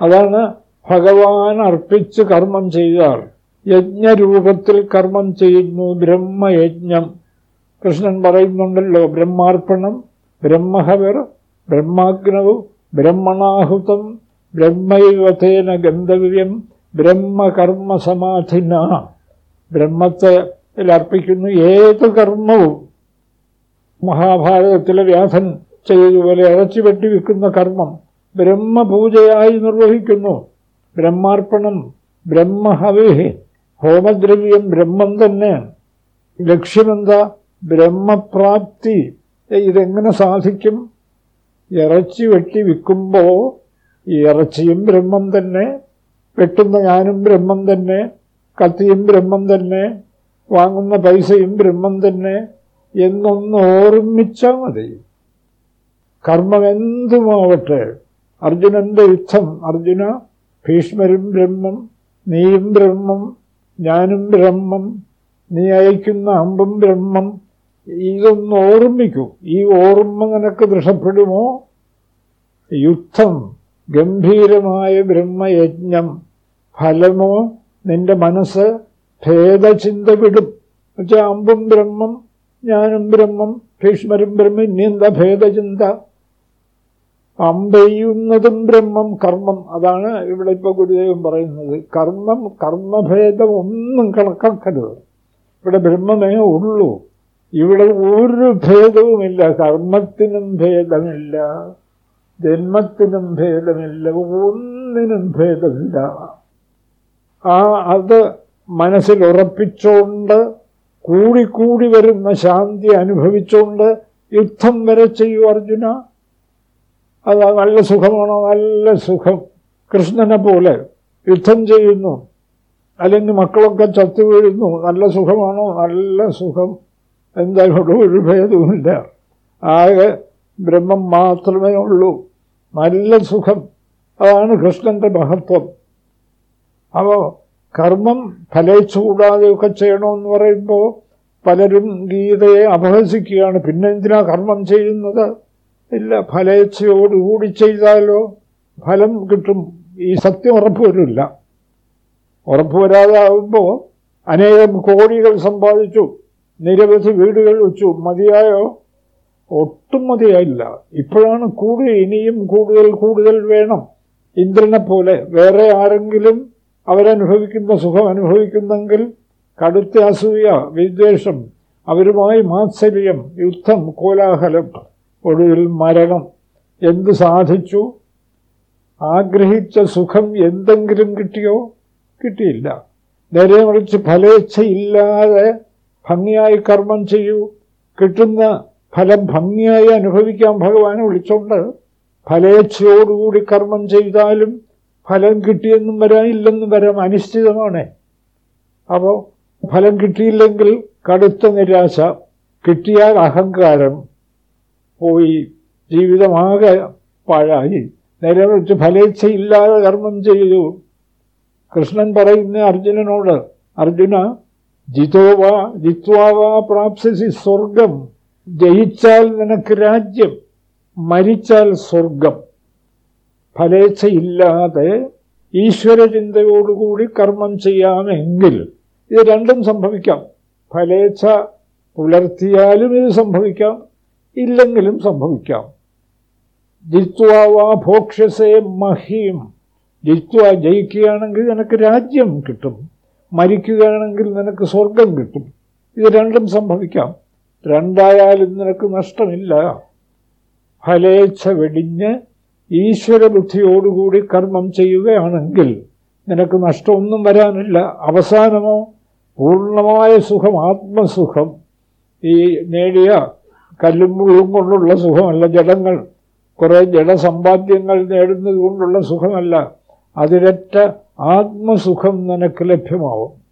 അതാണ് ഭഗവാൻ അർപ്പിച്ച് കർമ്മം ചെയ്താൽ. യജ്ഞരൂപത്തിൽ കർമ്മം ചെയ്യുന്നു ബ്രഹ്മയജ്ഞം. കൃഷ്ണൻ പറയുന്നുണ്ടല്ലോ ബ്രഹ്മാർപ്പണം ബ്രഹ്മഹവർ ബ്രഹ്മാഗ്നവും ബ്രഹ്മണാഹുതം ബ്രഹ്മൈവതേന ഗന്ധവ്യം ബ്രഹ്മകർമ്മ സമാധിന ബ്രഹ്മത്തെ അർപ്പിക്കുന്നു ഏത് കർമ്മവും. മഹാഭാരതത്തിലെ വ്യാധൻ ചെയ്തതുപോലെ അടച്ചു വെട്ടി വിൽക്കുന്ന കർമ്മം ബ്രഹ്മപൂജയായി നിർവഹിക്കുന്നു. ബ്രഹ്മാർപ്പണം ബ്രഹ്മഹവേ ഹോമദ്രവ്യം ബ്രഹ്മം തന്നെ. ലക്ഷ്യമെന്താ? ബ്രഹ്മപ്രാപ്തി. ഇതെങ്ങനെ സാധിക്കും? ഇറച്ചി വെട്ടി വിൽക്കുമ്പോൾ ഇറച്ചിയും ബ്രഹ്മം തന്നെ വെട്ടുന്ന ഞാനും ബ്രഹ്മം തന്നെ കത്തിയും ബ്രഹ്മം തന്നെ വാങ്ങുന്ന പൈസയും ബ്രഹ്മം തന്നെ എന്നൊന്ന് ഓർമ്മിച്ചാൽ മതി. കർമ്മം എന്തുമാവട്ടെ അർജുനന്റെ യുദ്ധം അർജുന ഭീഷ്മരും ബ്രഹ്മം നീയും ബ്രഹ്മം ഞാനും ബ്രഹ്മം നീ അയക്കുന്ന അമ്പും ബ്രഹ്മം ഇതൊന്ന് ഓർമ്മിക്കൂ. ഈ ഓർമ്മ നിനക്ക് ദൃഢപ്പെടുമോ? യുദ്ധം ഗംഭീരമായ ബ്രഹ്മയജ്ഞം ഫലമോ നിന്റെ മനസ്സ്? ഭേദചിന്ത വിടും. എന്നുവെച്ചാൽ അമ്പും ബ്രഹ്മം ഞാനും ബ്രഹ്മം ഭീഷ്മരും ബ്രഹ്മം ഇനിയെന്താ ഭേദചിന്ത? അമ്പെയ്യുന്നതും ബ്രഹ്മം കർമ്മം. അതാണ് ഇവിടെ ഇപ്പൊ ഗുരുദേവൻ പറയുന്നത്. കർമ്മം കർമ്മഭേദം ഒന്നും കണക്കാക്കരുത്. ഇവിടെ ബ്രഹ്മമേ ഉള്ളൂ. ഇവിടെ ഒരു ഭേദവുമില്ല. കർമ്മത്തിനും ഭേദമില്ല. ജന്മത്തിനും ഭേദമില്ല. ഒന്നിനും ഭേദമില്ല. ആ അത് മനസ്സിൽ ഉറപ്പിച്ചുകൊണ്ട് കൂടിക്കൂടി വരുന്ന ശാന്തി അനുഭവിച്ചുകൊണ്ട് യുദ്ധം വരെ ചെയ്യൂ അർജുന. അത് നല്ല സുഖമാണോ? നല്ല സുഖം. കൃഷ്ണനെ പോലെ യുദ്ധം ചെയ്യുന്നു. അല്ലെങ്കിൽ മക്കളൊക്കെ ചത്തു വീഴുന്നു. നല്ല സുഖമാണോ? നല്ല സുഖം. എന്തായാലും ഒരു ഭേദവുമില്ല. ആകെ ബ്രഹ്മം മാത്രമേ ഉള്ളൂ. നല്ല സുഖം. അതാണ് കൃഷ്ണന്റെ മഹത്വം. അപ്പോൾ കർമ്മം ഫലേച്ഛ കൂടാതെയൊക്കെ ചെയ്യണമെന്ന് പറയുമ്പോൾ പലരും ഗീതയെ അപഹസിക്കുകയാണ്. പിന്നെ എന്തിനാ കർമ്മം ചെയ്യുന്നത്? ഇല്ല ഫലേച്ഛയോടുകൂടി ചെയ്താലോ ഫലം കിട്ടും. ഈ സത്യം ഉറപ്പുവരില്ല ഉറപ്പുവരാതാവുമ്പോൾ ഉറപ്പ് അനേകം കോടികൾ സമ്പാദിച്ചു. നിരവധി വീടുകൾ വെച്ചു. മതിയായോ? ഒട്ടും മതിയായില്ല. ഇപ്പോഴാണ് കൂടുതൽ ഇനിയും കൂടുതൽ കൂടുതൽ വേണം. ഇന്ദ്രനെ പോലെ വേറെ ആരെങ്കിലും അവരനുഭവിക്കുന്ന സുഖം അനുഭവിക്കുന്നെങ്കിൽ കടുത്ത അസൂയ വിദ്വേഷം അവരുമായി മാത്സര്യം യുദ്ധം കോലാഹലം ഒടുവിൽ മരണം. എന്ത് സാധിച്ചു? ആഗ്രഹിച്ച സുഖം എന്തെങ്കിലും കിട്ടിയോ? കിട്ടിയില്ല. നേരെ മറിച്ച് ഫലേച്ഛയില്ലാതെ ഭംഗിയായി കർമ്മം ചെയ്യൂ. കിട്ടുന്ന ഫലം ഭംഗിയായി അനുഭവിക്കാൻ ഭഗവാനെ വിളിച്ചുകൊണ്ട് ഫലേച്ഛയോടുകൂടി കർമ്മം ചെയ്താലും ഫലം കിട്ടിയെന്നും വരാനില്ലെന്നും വരാം അനിശ്ചിതമാണ്. അപ്പോൾ ഫലം കിട്ടിയില്ലെങ്കിൽ കടുത്ത നിരാശ കിട്ടിയാൽ അഹങ്കാരം പോയി ജീവിതമാകെ പാഴായി. നേരെ വെച്ച് ഫലേച്ഛയില്ലാതെ കർമ്മം ചെയ്തു. കൃഷ്ണൻ പറയുന്ന അർജുനനോട് അർജുന ജിതോവാ വാ പ്രാപ്സി സ്വർഗം. ജയിച്ചാൽ നിനക്ക് രാജ്യം മരിച്ചാൽ സ്വർഗം. ഫലേച്ഛയില്ലാതെ ഈശ്വരചിന്തയോടുകൂടി കർമ്മം ചെയ്യാമെങ്കിൽ ഇത് രണ്ടും സംഭവിക്കാം. ഫലേച്ഛ പുലർത്തിയാലും ഇത് സംഭവിക്കാം ഇല്ലെങ്കിലും സംഭവിക്കാം. ജിത്വാവാ ഭോക്ഷസേ മഹീം. ജിത്വ ജയിക്കുകയാണെങ്കിൽ നിനക്ക് രാജ്യം കിട്ടും. മരിക്കുകയാണെങ്കിൽ നിനക്ക് സ്വർഗം കിട്ടും. ഇത് രണ്ടും സംഭവിക്കാം. രണ്ടായാലും നിനക്ക് നഷ്ടമില്ല. ഫലേച്ഛ വെടിഞ്ഞ് ഈശ്വരബുദ്ധിയോടുകൂടി കർമ്മം ചെയ്യുകയാണെങ്കിൽ നിനക്ക് നഷ്ടമൊന്നും വരാനില്ല. അവസാനമോ? പൂർണമായ സുഖം ആത്മസുഖം. ഈ നേടിയ കല്ലും മുള്ളും കൊണ്ടുള്ള സുഖമല്ല. ജഡങ്ങൾ കുറേ ജഡസമ്പാദ്യങ്ങൾ നേടുന്നത് കൊണ്ടുള്ള സുഖമല്ല. അതിരറ്റ ആത്മസുഖം നിനക്ക് ലഭ്യമാവും.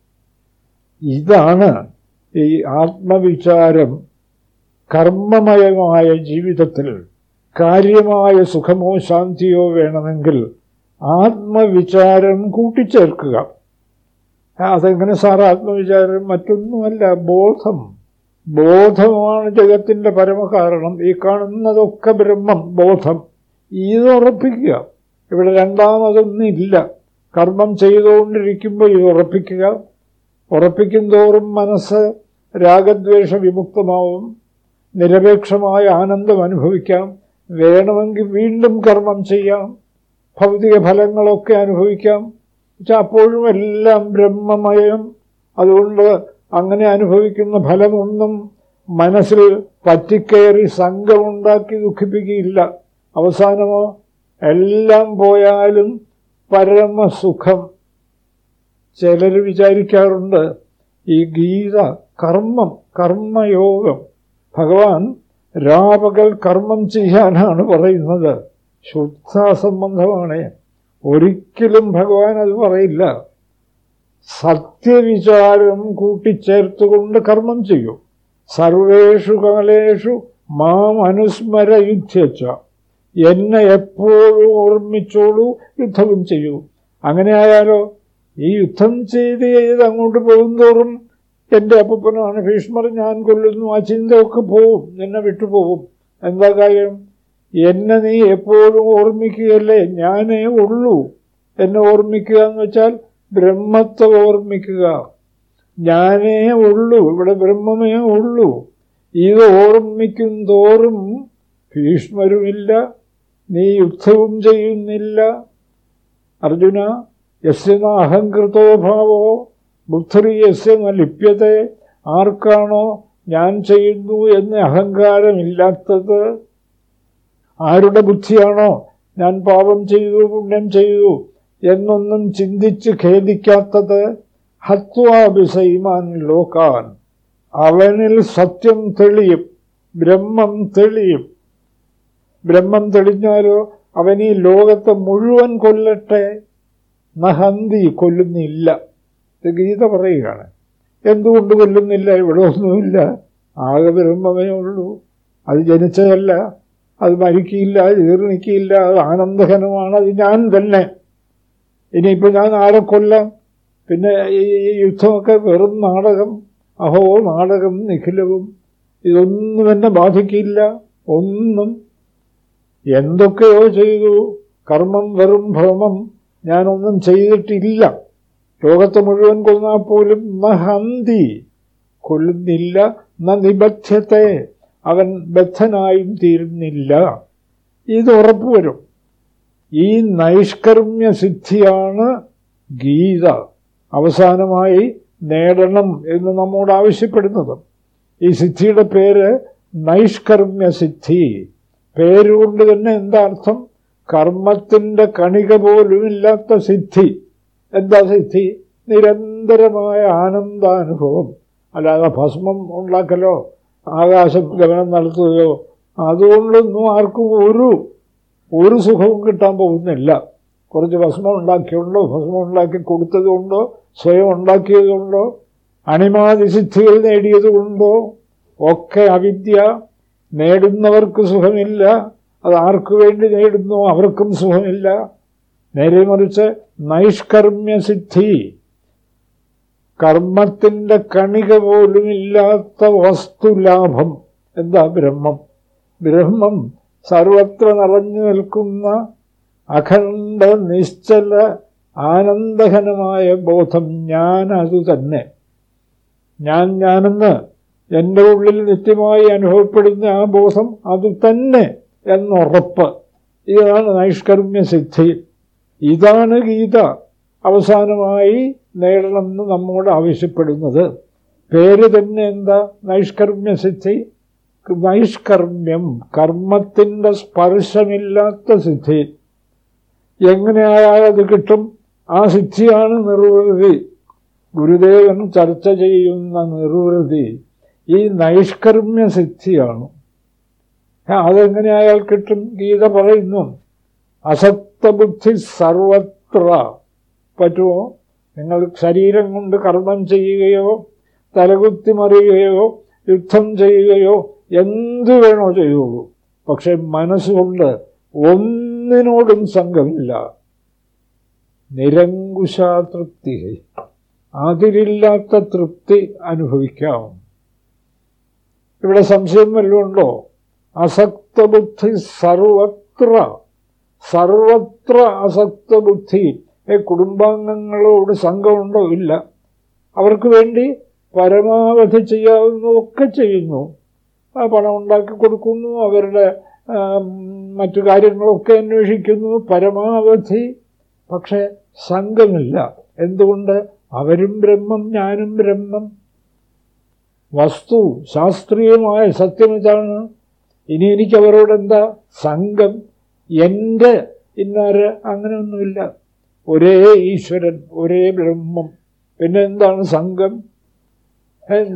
ഇതാണ് ഈ ആത്മവിചാരം കർമ്മമയമായ ജീവിതത്തിൽ കാര്യമായ സുഖമോ ശാന്തിയോ വേണമെങ്കിൽ ആത്മവിചാരം കൂട്ടിച്ചേർക്കുക. അതെങ്ങനെ സാർ ആത്മവിചാരം? മറ്റൊന്നുമല്ല ബോധം. ബോധമാണ് ജഗത്തിന്റെ പരമകാരണം. ഈ കാണുന്നതൊക്കെ ബ്രഹ്മം ബോധം. ഇത് ഉറപ്പിക്കുക. ഇവിടെ രണ്ടാമതൊന്നില്ല. കർമ്മം ചെയ്തുകൊണ്ടിരിക്കുമ്പോൾ ഇത് ഉറപ്പിക്കുക. ഉറപ്പിക്കും തോറും മനസ്സ് രാഗദ്വേഷ വിമുക്തമാവും. നിരപേക്ഷമായ ആനന്ദം അനുഭവിക്കാം. വേണമെങ്കിൽ വീണ്ടും കർമ്മം ചെയ്യാം. ഭൗതിക ഫലങ്ങളൊക്കെ അനുഭവിക്കാം. പക്ഷെ അപ്പോഴും എല്ലാം ബ്രഹ്മമയം. അതുകൊണ്ട് അങ്ങനെ അനുഭവിക്കുന്ന ഫലമൊന്നും മനസ്സിൽ പറ്റിക്കയറി സംഘമുണ്ടാക്കി ദുഃഖിപ്പിക്കുകയില്ല. അവസാനമോ? എല്ലാം പോയാലും പരമസുഖം. ചിലർ വിചാരിക്കാറുണ്ട് ഈ ഗീത കർമ്മം കർമ്മയോഗം. ഭഗവാൻ രാപകൽ കർമ്മം ചെയ്യാനാണ് പറയുന്നത്. ശുദ്ധാസംബന്ധമാണ്. ഒരിക്കലും ഭഗവാൻ അത് പറയില്ല. സത്യവിചാരം കൂട്ടിച്ചേർത്തുകൊണ്ട് കർമ്മം ചെയ്യൂ. സർവേഷു കാലേഷു മാം അനുസ്മര എന്നെ എപ്പോഴും ഓർമ്മിച്ചോളൂ യുദ്ധവും ചെയ്യൂ. അങ്ങനെ ആയാലോ ഈ യുദ്ധം ചെയ്ത് ചെയ്ത് അങ്ങോട്ട് പോകുന്തോറും എന്റെ അപ്പനാണ് ഭീഷ്മർ ഞാൻ കൊല്ലുന്നു ആ ചിന്തയൊക്കെ പോവും എന്നെ വിട്ടുപോകും എന്താ കാര്യം? എന്നെ നീ എപ്പോഴും ഓർമ്മിക്കുകയല്ലേ? ഞാനേ ഉള്ളൂ. എന്നെ ഓർമ്മിക്കുക എന്ന് വെച്ചാൽ ബ്രഹ്മത്തെ ഓർമ്മിക്കുക. ഞാനേ ഉള്ളൂ ഇവിടെ ബ്രഹ്മമേ ഉള്ളൂ. ഇത് ഓർമ്മിക്കും തോറും ഭീഷ്മരുമില്ല നീ യുദ്ധവും ചെയ്യുന്നില്ല. അർജുന യസ്യന അഹങ്കൃതോ ഭാവോ? യസ്യന ലിപ്യത്തെ ആർക്കാണോ ഞാൻ ചെയ്യുന്നു എന്ന് അഹങ്കാരമില്ലാത്തത്? ആരുടെ ബുദ്ധിയാണോ ഞാൻ പാപം ചെയ്തു പുണ്യം ചെയ്തു എന്നൊന്നും ചിന്തിച്ച് ഖേദിക്കാത്തത്? ഹത്വാഭിസൈമാൻ ലോകാൻ. അവനിൽ സത്യം തെളിയും ബ്രഹ്മം തെളിയും. ബ്രഹ്മം തെളിഞ്ഞാലോ അവൻ ഈ ലോകത്തെ മുഴുവൻ കൊല്ലട്ടെ? നഹന്തി കൊല്ലുന്നില്ല. ഗീത പറയുകയാണ്. എന്തുകൊണ്ട് കൊല്ലുന്നില്ല? ഇവിടെ ഒന്നുമില്ല. ആകെ ബ്രഹ്മമേ ഉള്ളൂ. അത് ജനിച്ചതല്ല. അത് മരിക്കില്ല ജീർണിക്കില്ല അത് ആനന്ദഘനമാണ് അത് ഞാൻ തന്നെ. ഇനിയിപ്പോൾ ഞാൻ ആരെ കൊല്ലാം? പിന്നെ ഈ യുദ്ധമൊക്കെ വെറും നാടകം അഹോ നാടകം നിഖിലവും. ഇതൊന്നും എന്നെ ബാധിക്കില്ല. ഒന്നും എന്തൊക്കെയോ ചെയ്തു. കർമ്മം വെറും ഭ്രമം. ഞാനൊന്നും ചെയ്തിട്ടില്ല. ലോകത്തെ മുഴുവൻ കൊന്നാൽ പോലും ന ഹന്തി. കൊല്ലുന്നില്ല ന നിബദ്ധത്തെ. അവൻ ബദ്ധനായും തീരുന്നില്ല. ഇത് ഉറപ്പുവരും ഈ നൈഷ്കർമ്മ്യ സിദ്ധിയാണ് ഗീത. അവസാനമായി നേടണം എന്ന് നമ്മോട് ആവശ്യപ്പെടുന്നത്. ഈ സിദ്ധിയുടെ പേര് നൈഷ്കർമ്മ്യ സിദ്ധി. പേരുകൊണ്ട് തന്നെ എന്താ അർത്ഥം? കർമ്മത്തിന്റെ കണിക പോലുമില്ലാത്ത സിദ്ധി. എന്താ സിദ്ധി? നിരന്തരമായ ആനന്ദാനുഭവം. അല്ലാതെ ഭസ്മം ഉണ്ടാക്കലോ ആകാശം ഗമനം നടത്തുകയോ അതുകൊണ്ടൊന്നും ആർക്കും ഒരു ഒരു സുഖവും കിട്ടാൻ പോകുന്നില്ല. കുറച്ച് ഭസ്മം ഉണ്ടാക്കിയുണ്ടോ? ഭസ്മം ഉണ്ടാക്കി കൊടുത്തതുകൊണ്ടോ? സ്വയം ഉണ്ടാക്കിയതുകൊണ്ടോ? അണിമാതിസിദ്ധികൾ നേടിയതുകൊണ്ടോ? ഒക്കെ അവിദ്യ. നേടുന്നവർക്ക് സുഖമില്ല. അത് വേണ്ടി നേടുന്നു? അവർക്കും സുഖമില്ല. നേരെ മറിച്ച് നൈഷ്കർമ്മ്യസിദ്ധി. കർമ്മത്തിന്റെ കണിക പോലുമില്ലാത്ത വസ്തുലാഭം എന്താ ബ്രഹ്മം? ബ്രഹ്മം സർവത്ര നിറഞ്ഞു നിൽക്കുന്ന അഖണ്ഡ നിശ്ചല ആനന്ദഘനമായ ബോധം ഞാൻ അത് തന്നെ. ഞാൻ ഞാനെന്ന് എന്റെ ഉള്ളിൽ നിത്യമായി അനുഭവപ്പെടുന്ന ആ ബോധം അത് തന്നെ എന്നുറപ്പ്. ഇതാണ് നൈഷ്കർമ്മ്യ സിദ്ധി. ഇതാണ് ഗീത അവസാനമായി നേടണമെന്ന് നമ്മോട് ആവശ്യപ്പെടുന്നത്. പേര് തന്നെ എന്താ? നൈഷ്കർമ്മ്യ സിദ്ധി. നൈഷ്കർമ്മ്യം കർമ്മത്തിന്റെ സ്പർശമില്ലാത്ത സിദ്ധി. എങ്ങനെയായാലത് കിട്ടും? ആ സിദ്ധിയാണ് നിർവൃതി. ഗുരുദേവൻ ചർച്ച ചെയ്യുന്ന നിർവൃതി. ഈ നൈഷ്കർമ്മ്യ സിദ്ധിയാണ്. അതെങ്ങനെ അയാൾ കിട്ടും? ഗീത പറയുന്നു അസക്തബുദ്ധി സർവത്ര. പറ്റുമോ? നിങ്ങൾ ശരീരം കൊണ്ട് കർമ്മം ചെയ്യുകയോ തലകുത്തി മറിയുകയോ യുദ്ധം ചെയ്യുകയോ എന്തു വേണോ ചെയ്യുള്ളൂ പക്ഷെ മനസ്സുകൊണ്ട് ഒന്നിനോടും സംഘമില്ല. നിരങ്കുശാതൃപ്തി അതിലില്ലാത്ത തൃപ്തി അനുഭവിക്കാം. ഇവിടെ സംശയം വല്ലതുണ്ടോ അസക്തബുദ്ധി സർവത്ര സർവത്ര അസക്തബുദ്ധി. കുടുംബാംഗങ്ങളോട് സംഘമുണ്ടോ? ഇല്ല. അവർക്ക് വേണ്ടി പരമാവധി ചെയ്യാവുന്നതൊക്കെ ചെയ്യുന്നു. പണം ഉണ്ടാക്കി കൊടുക്കുന്നു അവരുടെ മറ്റു കാര്യങ്ങളൊക്കെ അന്വേഷിക്കുന്നു. പരമാവധി. പക്ഷെ സംഘമില്ല. എന്തുകൊണ്ട്? അവരും ബ്രഹ്മം ഞാനും ബ്രഹ്മം. വസ്തു ശാസ്ത്രീയമായ സത്യം ഇതാണ്. ഇനി എനിക്ക് അവരോട് എന്താ സംഘം? എന്റെ ഇന്നാര് അങ്ങനെയൊന്നുമില്ല. ഒരേ ഈശ്വരൻ ഒരേ ബ്രഹ്മം. പിന്നെ എന്താണ് സംഘം?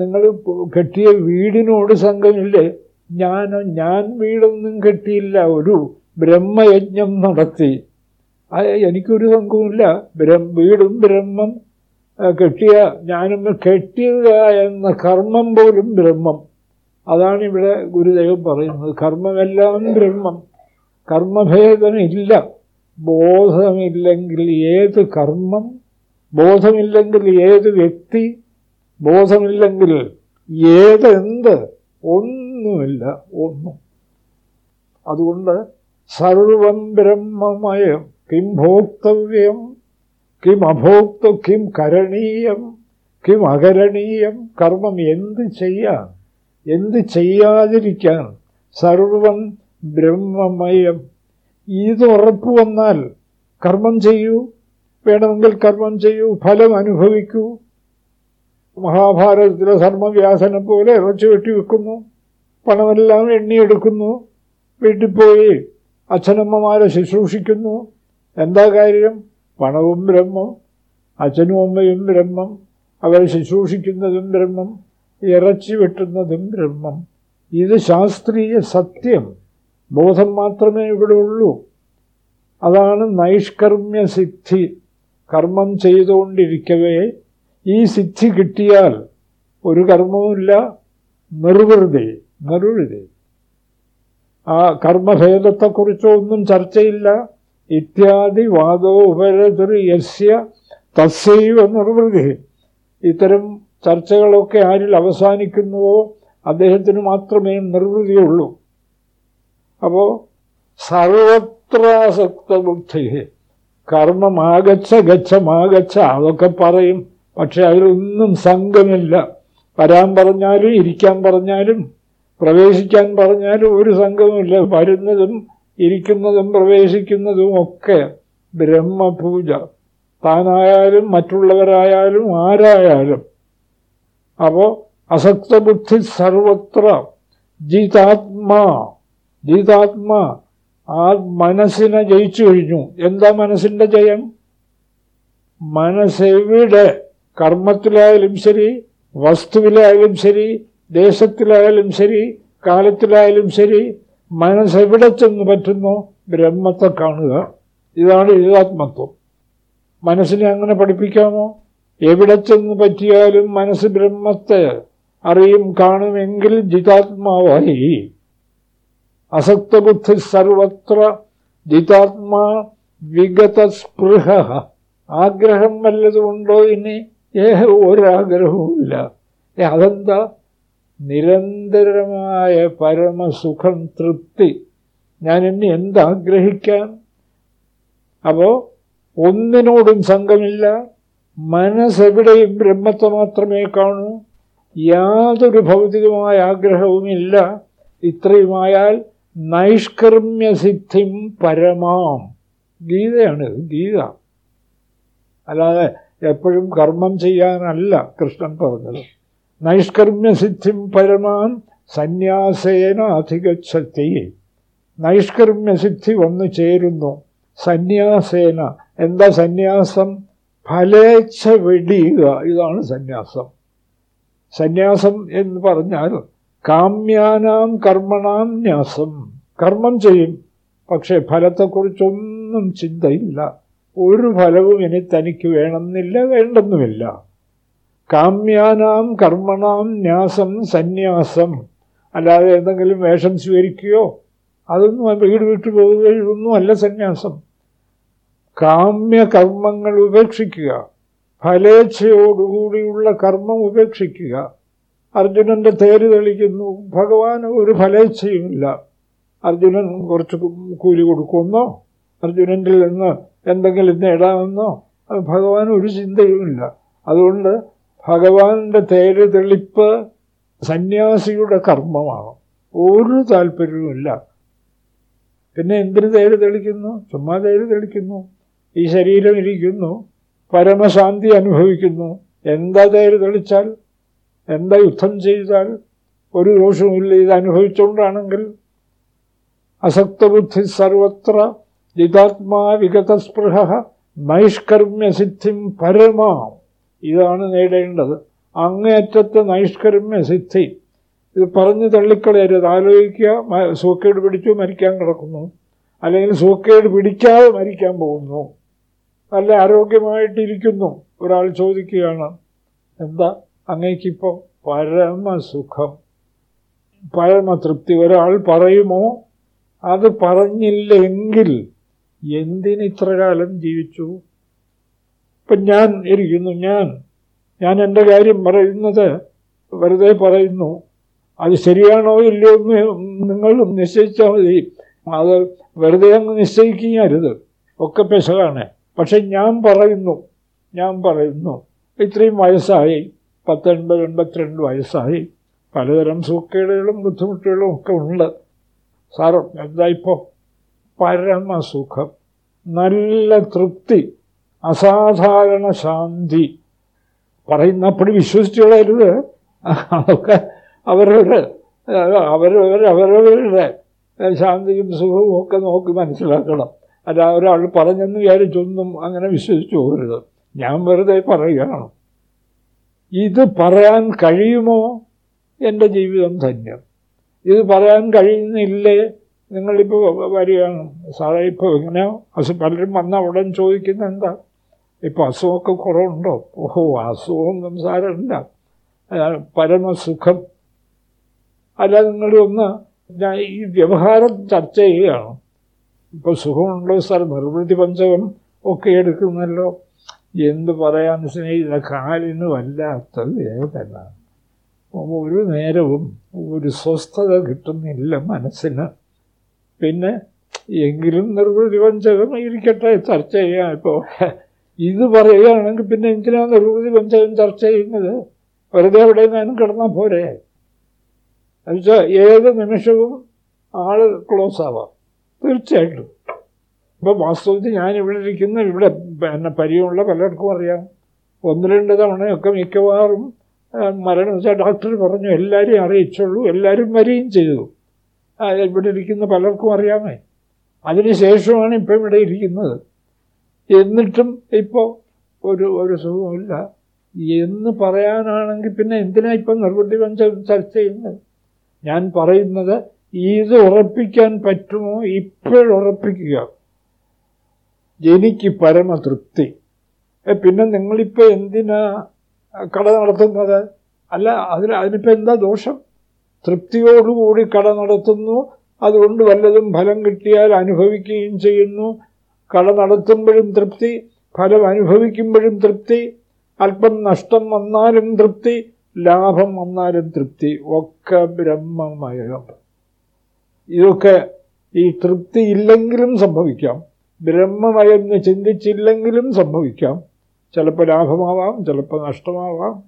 നിങ്ങൾ കെട്ടിയ വീടിനോട് സംഘമില്ലേ? ഞാൻ ഞാൻ വീടൊന്നും കെട്ടിയില്ല. ഒരു ബ്രഹ്മയജ്ഞം നടത്തി. എനിക്കൊരു സംഘവുമില്ല. വീടും ബ്രഹ്മം. കെട്ടിയ ഞാനും കെട്ടിയത് എന്ന കർമ്മം പോലും ബ്രഹ്മം. അതാണ് ഇവിടെ ഗുരുദേവൻ പറയുന്നത്. കർമ്മമെല്ലാം ബ്രഹ്മം. കർമ്മഭേദമില്ല. ബോധമില്ലെങ്കിൽ ഏത് കർമ്മം? ബോധമില്ലെങ്കിൽ ഏത് വ്യക്തി? ബോധമില്ലെങ്കിൽ ഏതെന്ത്? ഒന്നുമില്ല ഒന്നും. അതുകൊണ്ട് സർവം ബ്രഹ്മമയം കിം ഭോക്തവ്യം കിം അഭോക്തു കിം കരണീയം? കിം അകരണീയം? കർമ്മം എന്ത് ചെയ്യാൻ? എന്ത് ചെയ്യാതിരിക്കാൻ? സർവം ബ്രഹ്മമയം. ഇത് ഉറപ്പു വന്നാൽ കർമ്മം ചെയ്യൂ. വേണമെങ്കിൽ കർമ്മം ചെയ്യൂ. ഫലം അനുഭവിക്കൂ. മഹാഭാരതത്തിലെ ധർമ്മവ്യാസനെ പോലെ ഇറച്ചു വെട്ടി വെക്കുന്നു. പണമെല്ലാം എണ്ണിയെടുക്കുന്നു. വീട്ടിൽ പോയി അച്ഛനമ്മമാരെ ശുശ്രൂഷിക്കുന്നു. എന്താ കാര്യം? പണവും ബ്രഹ്മം അച്ഛനും അമ്മയും ബ്രഹ്മം അവരെ ശുശ്രൂഷിക്കുന്നതും ബ്രഹ്മം ഇറച്ചി വെട്ടുന്നതും ബ്രഹ്മം. ഇത് ശാസ്ത്രീയ സത്യം. ബോധം മാത്രമേ ഇവിടെ ഉള്ളൂ. അതാണ് നൈഷ്കർമ്മ്യ സിദ്ധി. കർമ്മം ചെയ്തുകൊണ്ടിരിക്കവേ ഈ സിദ്ധി കിട്ടിയാൽ ഒരു കർമ്മവുമില്ല. നിർവൃതി നിർവൃതി. ആ കർമ്മഭേദത്തെക്കുറിച്ചോ ഒന്നും ചർച്ചയില്ല. ഇത്യാദി വാദോ ഉപരതിർ യസ്യ തസ്സൈവ നിർവൃതി ഇത്തരം ചർച്ചകളൊക്കെ ആരിൽ അവസാനിക്കുന്നുവോ അദ്ദേഹത്തിന് മാത്രമേ നിർവൃതിയുള്ളൂ. അപ്പോൾ സർവത്രാസക്തബുദ്ധി കർമ്മമാകച്ച ഗച്ഛമാകച്ച അതൊക്കെ പറയും. പക്ഷെ അതിലൊന്നും സംഘമില്ല. വരാൻ പറഞ്ഞാലും ഇരിക്കാൻ പറഞ്ഞാലും പ്രവേശിക്കാൻ പറഞ്ഞാലും ഒരു സംഘവുമില്ല. വരുന്നതും ഇരിക്കുന്നതും പ്രവേശിക്കുന്നതും ഒക്കെ ബ്രഹ്മപൂജ. താനായാലും മറ്റുള്ളവരായാലും ആരായാലും. അപ്പോൾ അസക്തബുദ്ധി സർവത്ര ജീതാത്മാ ജീതാത്മാ ആ മനസ്സിനെ ജയിച്ചു കഴിഞ്ഞു. എന്താ മനസ്സിന്റെ ജയം? മനസ്സെവിടെ കർമ്മത്തിലായാലും ശരി വസ്തുവിലായാലും ശരി ദേശത്തിലായാലും ശരി കാലത്തിലായാലും ശരി മനസ്സെവിടെ ചെന്ന് പറ്റുന്നു ബ്രഹ്മത്തെ കാണുക. ഇതാണ് ഏകാത്മത്വം. മനസ്സിനെ അങ്ങനെ പഠിപ്പിക്കാമോ? എവിടെ ചെന്ന് പറ്റിയാലും മനസ്സ് ബ്രഹ്മത്തെ അറിയും കാണുമെങ്കിൽ ജിതാത്മാവായി. അസക്തബുദ്ധി സർവത്ര ജിതാത്മാ വിഗതസ്പൃഹ. ആഗ്രഹം വല്ലതുമുണ്ടോ ഇനി? ഏഹ ഒരാഗ്രഹവുമില്ല. അതെന്താ? നിരന്തരമായ പരമസുഖം തൃപ്തി. ഞാൻ എന്നെ എന്താഗ്രഹിക്കാം അപ്പോൾ ഒന്നിനോടും സംഘമില്ല. മനസ്സെവിടെയും ബ്രഹ്മത്തെ മാത്രമേ കാണൂ. യാതൊരു ഭൗതികമായ ആഗ്രഹവുമില്ല. ഇത്രയുമായാൽ നൈഷ്കർമ്മ്യസിദ്ധിം പരമാം. ഗീതയാണ് ഗീത. അല്ലാതെ എപ്പോഴും കർമ്മം ചെയ്യാനല്ല കൃഷ്ണൻ പറഞ്ഞത്. നൈഷ്കർമ്മ്യസിദ്ധിം പരമാൻ സന്യാസേന അധികച്ഛത്തി നൈഷ്കർമ്മ്യസിദ്ധി വന്നു ചേരുന്നു. സന്യാസേന. എന്താ സന്യാസം? ഫലേച്ഛ വെടിയുക. ഇതാണ് സന്യാസം. സന്യാസം എന്ന് പറഞ്ഞാൽ കാമ്യാനാം കർമ്മണാം ന്യാസം. കർമ്മം ചെയ്യും. പക്ഷേ ഫലത്തെക്കുറിച്ചൊന്നും ചിന്തയില്ല. ഒരു ഫലവും ഇനി തനിക്ക് വേണമെന്നില്ല വേണ്ടെന്നുമില്ല. കാമ്യാനാം കർമ്മണാം ന്യാസം സന്യാസം. അല്ലാതെ എന്തെങ്കിലും വേഷം സ്വീകരിക്കുകയോ അതൊന്നും വീട് വിട്ടു പോവുകയൊന്നും അല്ല സന്യാസം. കാമ്യകർമ്മങ്ങൾ ഉപേക്ഷിക്കുക. ഫലേച്ഛയോടുകൂടിയുള്ള കർമ്മം ഉപേക്ഷിക്കുക. അർജുനന്റെ തേര് തെളിക്കുന്നു. ഭഗവാൻ ഒരു ഫലേച്ഛയുമില്ല. അർജുനൻ കുറച്ച് കൂലി കൊടുക്കുമെന്നോ അർജുനന്റെ നിന്ന് എന്തെങ്കിലും നേടാമെന്നോ ഭഗവാൻ ഒരു ചിന്തയുമില്ല. അതുകൊണ്ട് ഭഗവാന്റെ തേര് തെളിപ്പ് സന്യാസിയുടെ കർമ്മമാണ്. ഒരു താല്പര്യവുമില്ല. പിന്നെ എന്തിന് തേര് തെളിക്കുന്നു? ചുമ്മാ തേര് തെളിക്കുന്നു. ഈ ശരീരം ഇരിക്കുന്നു. പരമശാന്തി അനുഭവിക്കുന്നു. എന്താ തേര് തെളിച്ചാൽ? എന്താ യുദ്ധം ചെയ്താൽ? ഒരു ദോഷവുമില്ല. ഇത് അനുഭവിച്ചുകൊണ്ടാണെങ്കിൽ അസക്തബുദ്ധി സർവത്ര ജിതാത്മാ വിഗതസ്പൃഹ നൈഷ്കർമ്മ്യസിദ്ധിം പരമാം. ഇതാണ് നേടേണ്ടത്. അങ്ങേയറ്റത്തെ നൈഷ്കർമ്മ്യസിദ്ധി ഇത് പറഞ്ഞ് തള്ളിക്കളയരുത്. ആലോചിക്കുക സൂക്കേട് പിടിച്ചു മരിക്കാൻ കിടക്കുന്നു. അല്ലെങ്കിൽ സൂക്കേട് പിടിക്കാതെ മരിക്കാൻ പോകുന്നു. നല്ല ആരോഗ്യമായിട്ടിരിക്കുന്നു. ഒരാൾ ചോദിക്കുകയാണ് എന്താ അങ്ങേക്കിപ്പോൾ പരമസുഖം? പരമതൃപ്തി? ഒരാൾ പറയുമോ? അത് പറഞ്ഞില്ലെങ്കിൽ എന്തിനിത്ര കാലം ജീവിച്ചു? ഇപ്പം ഞാൻ ഇരിക്കുന്നു ഞാൻ. ഞാൻ എന്റെ കാര്യം പറയുന്നത് വെറുതെ പറയുന്നു. അത് ശരിയാണോ ഇല്ലയോ എന്ന് നിങ്ങൾ നിശ്ചയിച്ചാൽ മതി. അത് വെറുതെ അങ്ങ് നിശ്ചയിക്കരുത്. ഒക്കെ പെശകാണ്. പക്ഷെ ഞാൻ പറയുന്നു ഞാൻ പറയുന്നു. ഇത്രയും വയസ്സായി പത്തൊൻപത് എൺപത്തിരണ്ട് വയസ്സായി. പലതരം സുഖേടുകളും ബുദ്ധിമുട്ടുകളും ഒക്കെ ഉണ്ട്. സാറോ എന്താ ഇപ്പോൾ പരമസുഖം. നല്ല തൃപ്തി. അസാധാരണ ശാന്തി. പറയുന്ന വിശ്വസിച്ചു കളയരുത്. അതൊക്കെ അവരുടെ അവരവർ അവരവരുടെ ശാന്തിയും സുഖവും ഒക്കെ നോക്കി മനസ്സിലാക്കണം. അല്ല ഒരാൾ പറഞ്ഞെന്ന് വിചാരിച്ചൊന്നും അങ്ങനെ വിശ്വസിച്ചു പോകരുത്. ഞാൻ വെറുതെ പറയുകയാണ്. ഇത് പറയാൻ കഴിയുമോ? എന്റെ ജീവിതം തന്നെ ഇത് പറയാൻ കഴിയുന്നില്ലേ? നിങ്ങളിപ്പോൾ വരികയാണ്. സാറേ ഇപ്പോൾ ഇങ്ങനെ പലരും വന്ന ഉടൻ ചോദിക്കുന്ന എന്താ? ഇപ്പോൾ അസുഖമൊക്കെ കുറവുണ്ടോ? ഓഹോ അസുഖമൊന്നും സാരമില്ല. പരമസുഖം. അല്ല നിങ്ങളൊന്ന് ഞാൻ ഈ വ്യവഹാരം ചർച്ച ചെയ്യുകയാണ്. ഇപ്പോൾ സുഖമുണ്ടോ സാർ? നിർവൃത്തി പഞ്ചകം ഒക്കെ എടുക്കുന്നല്ലോ. എന്ത് പറയാൻ സ്നേഹിത കാലിന് വല്ലാത്തത് ഏതല്ല ഒരു നേരവും ഒരു സ്വസ്ഥത കിട്ടുന്നില്ല മനസ്സിന്. പിന്നെ എങ്കിലും നിർവൃതി പഞ്ചകം ഇരിക്കട്ടെ ചർച്ച ചെയ്യാം ഇപ്പോൾ ഇത് പറയുകയാണെങ്കിൽ പിന്നെ എന്തിനാണ് നിർവൃതി ബന്ധം ചർച്ച ചെയ്യുന്നത്? വെറുതെ എവിടെ നിന്നും കിടന്നാൽ പോരെ. എന്നുവെച്ചാൽ ഏത് നിമിഷവും ആൾ ക്ലോസ് ആവാം. തീർച്ചയായിട്ടും. ഇപ്പം വാസ്തവത്തിൽ ഞാൻ ഇവിടെ ഇരിക്കുന്ന ഇവിടെ എന്നെ പരിചയമുള്ള പലർക്കും അറിയാം. ഒന്ന് രണ്ട് തവണയൊക്കെ മിക്കവാറും മരണം വെച്ചാൽ ഡോക്ടർ പറഞ്ഞു എല്ലാവരെയും അറിയിച്ചുള്ളൂ എല്ലാവരും വരികയും ചെയ്തു. ഇവിടെ ഇരിക്കുന്ന പലർക്കും അറിയാമേ. അതിനുശേഷമാണ് ഇപ്പം ഇവിടെ ഇരിക്കുന്നത്. എന്നിട്ടും ഇപ്പോൾ ഒരു ഒരു സുഖമില്ല എന്ന് പറയാനാണെങ്കിൽ പിന്നെ എന്തിനാ ഇപ്പം പഞ്ചം ചർച്ച ചെയ്യുന്നത്? ഞാൻ പറയുന്നത് ഇത് ഉറപ്പിക്കാൻ പറ്റുമോ? ഇപ്പോഴുറപ്പിക്കുക. എനിക്ക് പരമതൃപ്തി. പിന്നെ നിങ്ങളിപ്പോൾ എന്തിനാ കട നടത്തുന്നത്? അല്ല അതിന് അതിനിപ്പോൾ എന്താ ദോഷം? തൃപ്തിയോടുകൂടി കട നടത്തുന്നു അതുകൊണ്ട് വല്ലതും ഫലം കിട്ടിയാൽ അനുഭവിക്കുകയും ചെയ്യുന്നു കട നടത്തുമ്പോഴും തൃപ്തി ഫലം അനുഭവിക്കുമ്പോഴും തൃപ്തി അല്പം നഷ്ടം വന്നാലും തൃപ്തി ലാഭം വന്നാലും തൃപ്തി ഒക്കെ ബ്രഹ്മമയം. ഇതൊക്കെ ഈ തൃപ്തി ഇല്ലെങ്കിലും സംഭവിക്കാം. ബ്രഹ്മമയം എന്ന് ചിന്തിച്ചില്ലെങ്കിലും സംഭവിക്കാം. ചിലപ്പോൾ ലാഭമാവാം ചിലപ്പോൾ നഷ്ടമാവാം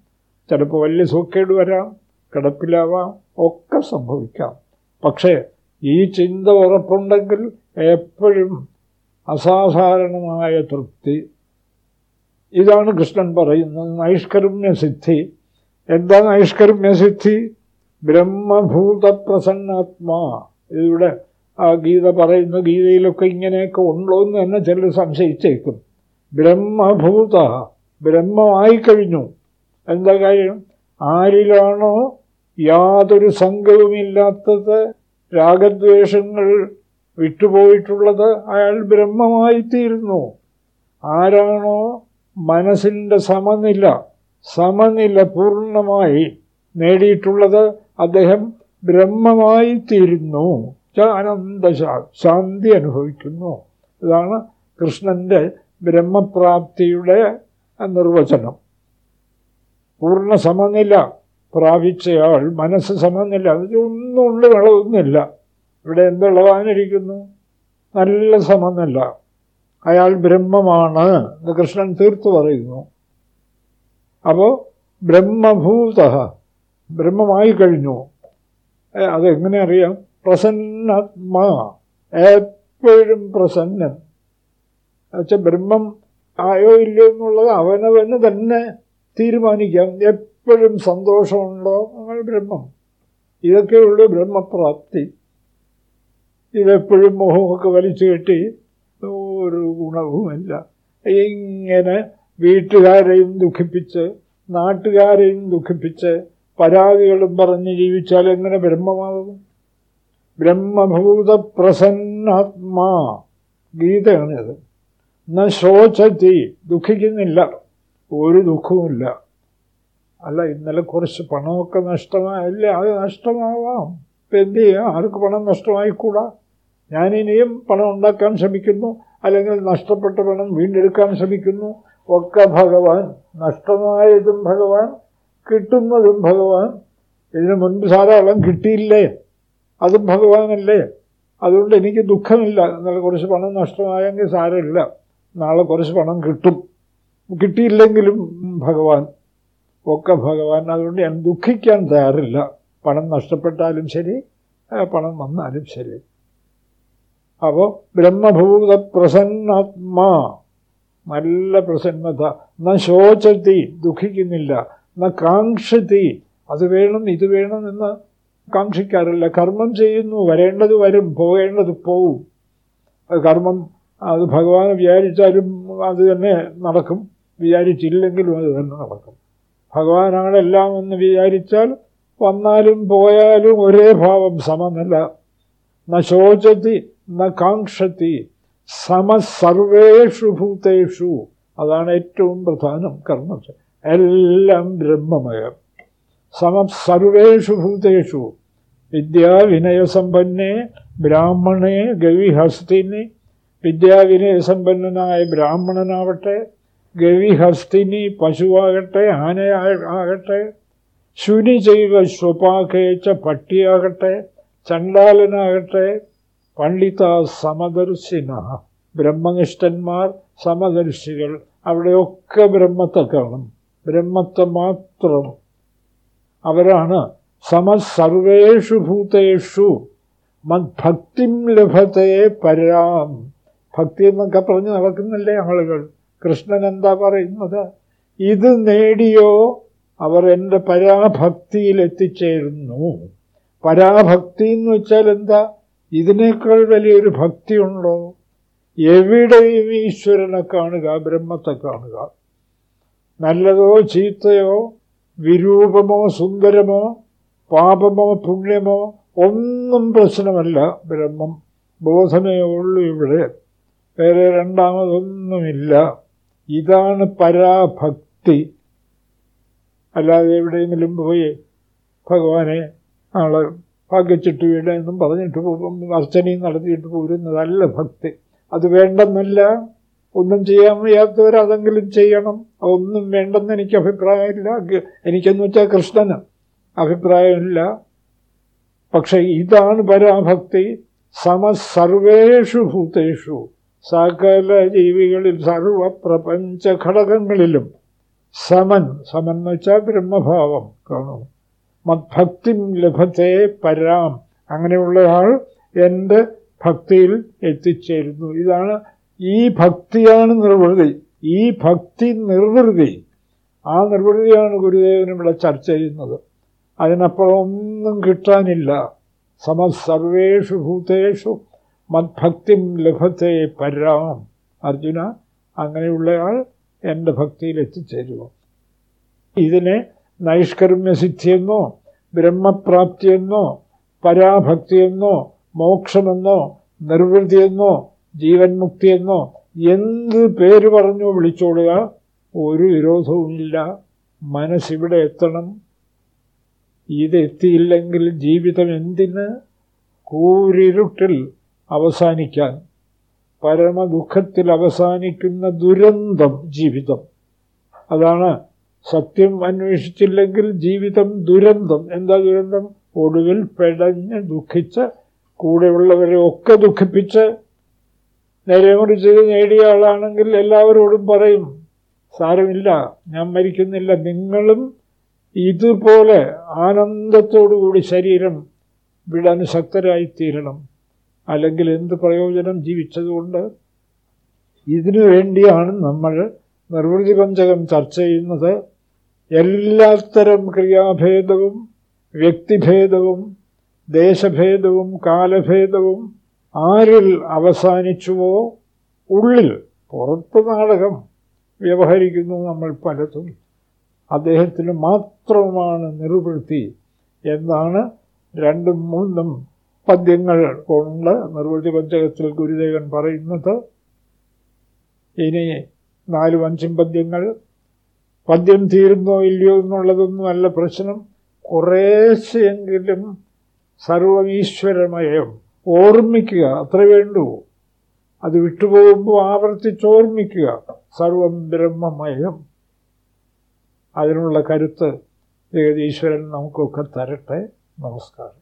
ചിലപ്പോൾ വലിയ സൂക്കേട് വരാം കിടപ്പിലാവാം ഒക്കെ സംഭവിക്കാം. പക്ഷേ ഈ ചിന്ത ഉറപ്പുണ്ടെങ്കിൽ എപ്പോഴും അസാധാരണമായ തൃപ്തി. ഇതാണ് കൃഷ്ണൻ പറയുന്നത്. നൈഷ്കരുമ്യസിദ്ധി എന്താ നൈഷ്കരുമ്യസിദ്ധി ബ്രഹ്മഭൂത പ്രസന്നാത്മാ ഇതിവിടെ ആ ഗീത പറയുന്ന ഗീതയിലൊക്കെ ഇങ്ങനെയൊക്കെ ഉണ്ടോ എന്ന് തന്നെ ചിലർ സംശയിച്ചേക്കും. ബ്രഹ്മഭൂത. ബ്രഹ്മമായി കഴിഞ്ഞു. എന്താ കാര്യം? ആരിലാണോ യാതൊരു സംഘവുമില്ലാത്തത് രാഗദ്വേഷങ്ങൾ വിട്ടുപോയിട്ടുള്ളത് അയാൾ ബ്രഹ്മമായിത്തീരുന്നു. ആരാണോ മനസ്സിന്റെ സമനില സമനില പൂർണമായി നേടിയിട്ടുള്ളത് അദ്ദേഹം ബ്രഹ്മമായി തീരുന്നു അനന്ത ശാന്തി അനുഭവിക്കുന്നു. ഇതാണ് കൃഷ്ണന്റെ ബ്രഹ്മപ്രാപ്തിയുടെ നിർവചനം. പൂർണ സമനില പ്രാപിച്ചയാൾ മനസ്സ് സമനില അതൊന്നും ഉള്ളിൽ വിളവൊന്നുമില്ല ഇവിടെ എന്തുള്ളവാനിരിക്കുന്നു നല്ല സമന്നല്ല അയാൾ ബ്രഹ്മമാണ് എന്ന് കൃഷ്ണൻ തീർത്തു പറയുന്നു. അപ്പോൾ ബ്രഹ്മഭൂത ബ്രഹ്മമായി കഴിഞ്ഞു. അതെങ്ങനെ അറിയാം? പ്രസന്നാത്മാ എപ്പോഴും പ്രസന്നൻ. എന്നുവെച്ചാൽ ബ്രഹ്മം ആയോ ഇല്ലയോ എന്നുള്ളത് അവനവന് തന്നെ തീരുമാനിക്കാം. എപ്പോഴും സന്തോഷമുണ്ടോ? അങ്ങനെ ബ്രഹ്മം. ഇതൊക്കെയുള്ളൂ ബ്രഹ്മപ്രാപ്തി. ഇതെപ്പോഴും മോഹമൊക്കെ വലിച്ചു കെട്ടി ഒരു ഗുണവുമില്ല. ഇങ്ങനെ വീട്ടുകാരെയും ദുഃഖിപ്പിച്ച് നാട്ടുകാരെയും ദുഃഖിപ്പിച്ച് പരാതികളും പറഞ്ഞ് ജീവിച്ചാൽ എങ്ങനെ ബ്രഹ്മമാകും? ബ്രഹ്മഭൂതപ്രസന്നാത്മാ ഗീതയാണിത് ന ശോചത്തി ദുഃഖിക്കുന്നില്ല. ഒരു ദുഃഖവുമില്ല. അല്ല ഇന്നലെ കുറച്ച് പണമൊക്കെ നഷ്ടമായല്ലേ അത് നഷ്ടമാവാം. ഇപ്പം എന്ത് ചെയ്യാം? ആർക്ക് പണം നഷ്ടമായിക്കൂടാ? ഞാനിനിയും പണം ഉണ്ടാക്കാൻ ശ്രമിക്കുന്നു അല്ലെങ്കിൽ നഷ്ടപ്പെട്ട പണം വീണ്ടെടുക്കാൻ ശ്രമിക്കുന്നു. ഒക്കെ ഭഗവാൻ നഷ്ടമായതും ഭഗവാൻ കിട്ടുന്നതും ഭഗവാൻ. ഇതിനു മുൻപ് ധാരാളം കിട്ടിയില്ലേ? അതും ഭഗവാനല്ലേ? അതുകൊണ്ട് എനിക്ക് ദുഃഖമില്ല. ഇന്നലെ കുറച്ച് പണം നഷ്ടമായെങ്കിൽ സാരമില്ല. നാളെ കുറച്ച് പണം കിട്ടും. കിട്ടിയില്ലെങ്കിലും ഭഗവാൻ ഒക്കെ ഭഗവാൻ. അതുകൊണ്ട് ഞാൻ ദുഃഖിക്കാൻ തയ്യാറില്ല. പണം നഷ്ടപ്പെട്ടാലും ശരി പണം വന്നാലും ശരി. അപ്പോൾ ബ്രഹ്മഭൂത പ്രസന്നാത്മാ. നല്ല പ്രസന്നത. ന ശോചത്തി ദുഃഖിക്കുന്നില്ല. ന കാക്ഷത്തി അത് വേണം ഇത് വേണം എന്ന് കാക്ഷിക്കാറില്ല. കർമ്മം ചെയ്യുന്നു വരേണ്ടത് വരും പോകേണ്ടത് പോവും. അത് കർമ്മം അത് ഭഗവാൻ വിചാരിച്ചാലും അത് തന്നെ നടക്കും. വിചാരിച്ചില്ലെങ്കിലും അത് തന്നെ നടക്കും. ഭഗവാനാണെല്ലാം എന്ന് വിചാരിച്ചാൽ വന്നാലും പോയാലും ഒരേ ഭാവം സമനില. ന ശോചതി ന സമസർവേഷു ഭൂതേഷു. അതാണ് ഏറ്റവും പ്രധാനം കർമ്മ എല്ലാം ബ്രഹ്മമയം. സമം സർവേഷു ഭൂതേഷു. വിദ്യാവിനയസമ്പന്നേ ബ്രാഹ്മണേ ഗവിഹസ്തിനി. വിദ്യാവിനയസമ്പന്നനായ ബ്രാഹ്മണനാവട്ടെ ഗവിഹസ്തിനി പശുവാകട്ടെ ആനയാകട്ടെ ശുനി ചെയ്വ സ്വപാകേച്ച പട്ടിയാകട്ടെ ചണ്ടാലനാകട്ടെ പണ്ഡിത സമദർശിന ബ്രഹ്മനിഷ്ഠന്മാർ സമദർശികൾ അവിടെയൊക്കെ ബ്രഹ്മത്തെ കാണും. ബ്രഹ്മത്തെ മാത്രം. അവരാണ് സമസർവേഷു ഭൂതേഷു മദ്ഭക്തിം ലഭത്തെ പരാം. ഭക്തി എന്നൊക്കെ പറഞ്ഞ് നടക്കുന്നില്ലേ ആളുകൾ? കൃഷ്ണൻ എന്താ പറയുന്നത്? ഇത് നേടിയോ അവർ എന്റെ പരാഭക്തിയിൽ എത്തിച്ചേരുന്നു പരാഭക്തി എന്ന് വെച്ചാൽ എന്താ? ഇതിനേക്കാൾ വലിയൊരു ഭക്തിയുണ്ടോ? എവിടെയും ഈശ്വരനെ കാണുക ബ്രഹ്മത്തെ കാണുക. നല്ലതോ ചീത്തയോ വിരൂപമോ സുന്ദരമോ പാപമോ പുണ്യമോ ഒന്നും പ്രശ്നമല്ല ബ്രഹ്മം. ബോധമേ ഉള്ളൂ ഇവിടെ. വേറെ രണ്ടാമതൊന്നുമില്ല. ഇതാണ് പരാഭക്തി. അല്ലാതെ എവിടെയെങ്കിലും പോയി ഭഗവാനെ ആളെ ഭാഗ്യച്ചിട്ട് വീടെന്നും പറഞ്ഞിട്ട് അർച്ചനയും നടത്തിയിട്ട് പോരുന്നതല്ല ഭക്തി. അത് വേണ്ടെന്നല്ല. ഒന്നും ചെയ്യാൻ വയ്യാത്തവർ അതെങ്കിലും ചെയ്യണം. ഒന്നും വേണ്ടെന്ന് എനിക്ക് അഭിപ്രായമില്ല. എനിക്കെന്ന് വെച്ചാൽ കൃഷ്ണന് അഭിപ്രായമില്ല. പക്ഷേ ഇതാണ് പരാഭക്തി. സമസർവേഷു ഭൂതേഷു. സകല ജീവികളിൽ സർവപ്രപഞ്ച ഘടകങ്ങളിലും സമൻ. സമൻ എന്ന് വെച്ചാൽ ബ്രഹ്മഭാവം. കാണും മദ്ഭക്തി ലഭത്തെ പരാം. അങ്ങനെയുള്ളയാൾ എന്റെ ഭക്തിയിൽ എത്തിച്ചേരുന്നു. ഇതാണ് ഈ ഭക്തിയാണ് നിർവൃതി. ഈ ഭക്തി നിർവൃതി. ആ നിർവൃതിയാണ് ഗുരുദേവൻ ഇവിടെ ചർച്ച ചെയ്യുന്നത്. അതിനപ്പുറം ഒന്നും കിട്ടാനില്ല. സമസർവേഷു ഭൂതേഷു മദ്ഭക്തി ലഭത്തെ പരാം. അർജുന അങ്ങനെയുള്ളയാൾ എന്റെ ഭക്തിയിൽ എത്തിച്ചേരുക. ഇതിനെ നൈഷ്കർമ്മ്യസിദ്ധിയെന്നോ ബ്രഹ്മപ്രാപ്തിയെന്നോ പരാഭക്തിയെന്നോ മോക്ഷമെന്നോ നിർവൃതിയെന്നോ ജീവൻ മുക്തിയെന്നോ എന്ത് പേര് പറഞ്ഞു വിളിച്ചോടുക ഒരു വിരോധവുമില്ല മനസ്സിവിടെ എത്തണം. ഇതെത്തിയില്ലെങ്കിൽ ജീവിതം എന്തിന്? കൂരിരുട്ടിൽ അവസാനിക്കാൻ. പരമദുഃഖത്തിൽ അവസാനിക്കുന്ന ദുരന്തം ജീവിതം. അതാണ് സത്യം അന്വേഷിച്ചില്ലെങ്കിൽ ജീവിതം ദുരന്തം. എന്താ ദുരന്തം? ഒടുവിൽ പെടഞ്ഞ് ദുഃഖിച്ച് കൂടെയുള്ളവരെ ഒക്കെ ദുഃഖിപ്പിച്ച്. നേരെ മുറിച്ച് നേടിയ ആളാണെങ്കിൽ എല്ലാവരോടും പറയും സാരമില്ല ഞാൻ മരിക്കുന്നില്ല. നിങ്ങളും ഇതുപോലെ ആനന്ദത്തോടുകൂടി ശരീരം വിടാൻ ശക്തരായിത്തീരണം. അല്ലെങ്കിൽ എന്ത് പ്രയോജനം ജീവിച്ചതുകൊണ്ട്? ഇതിനു വേണ്ടിയാണ് നമ്മൾ നിർവൃതി പഞ്ചകം ചർച്ച ചെയ്യുന്നത്. എല്ലാത്തരം ക്രിയാഭേദവും വ്യക്തിഭേദവും ദേശഭേദവും കാലഭേദവും ആരിൽ അവസാനിച്ചുവോ ഉള്ളിൽ പുറത്ത് നാടകം വ്യവഹരിക്കുന്നു നമ്മൾ പലതും. അദ്ദേഹത്തിന് മാത്രമാണ് നിർവൃത്തി എന്നാണ് രണ്ടും മൂന്നും പദ്യങ്ങൾ കൊണ്ട് നിർവൃത്തി പഞ്ചകത്തിൽ ഗുരുദേവൻ പറയുന്നത്. ഇനി നാലും അഞ്ചും പദ്യങ്ങൾ പദ്യം തീരുന്നോ ഇല്ലയോ എന്നുള്ളതൊന്നുമല്ല പ്രശ്നം. കുറേശെങ്കിലും സർവമീശ്വരമയം ഓർമ്മിക്കുക അത്ര വേണ്ടൂ. അത് വിട്ടുപോകുമ്പോൾ ആവർത്തിച്ചോർമ്മിക്കുക സർവം ബ്രഹ്മമയം. അതിനുള്ള കരുത്ത് ജഗതീശ്വരൻ നമുക്കൊക്കെ തരട്ടെ. നമസ്കാരം.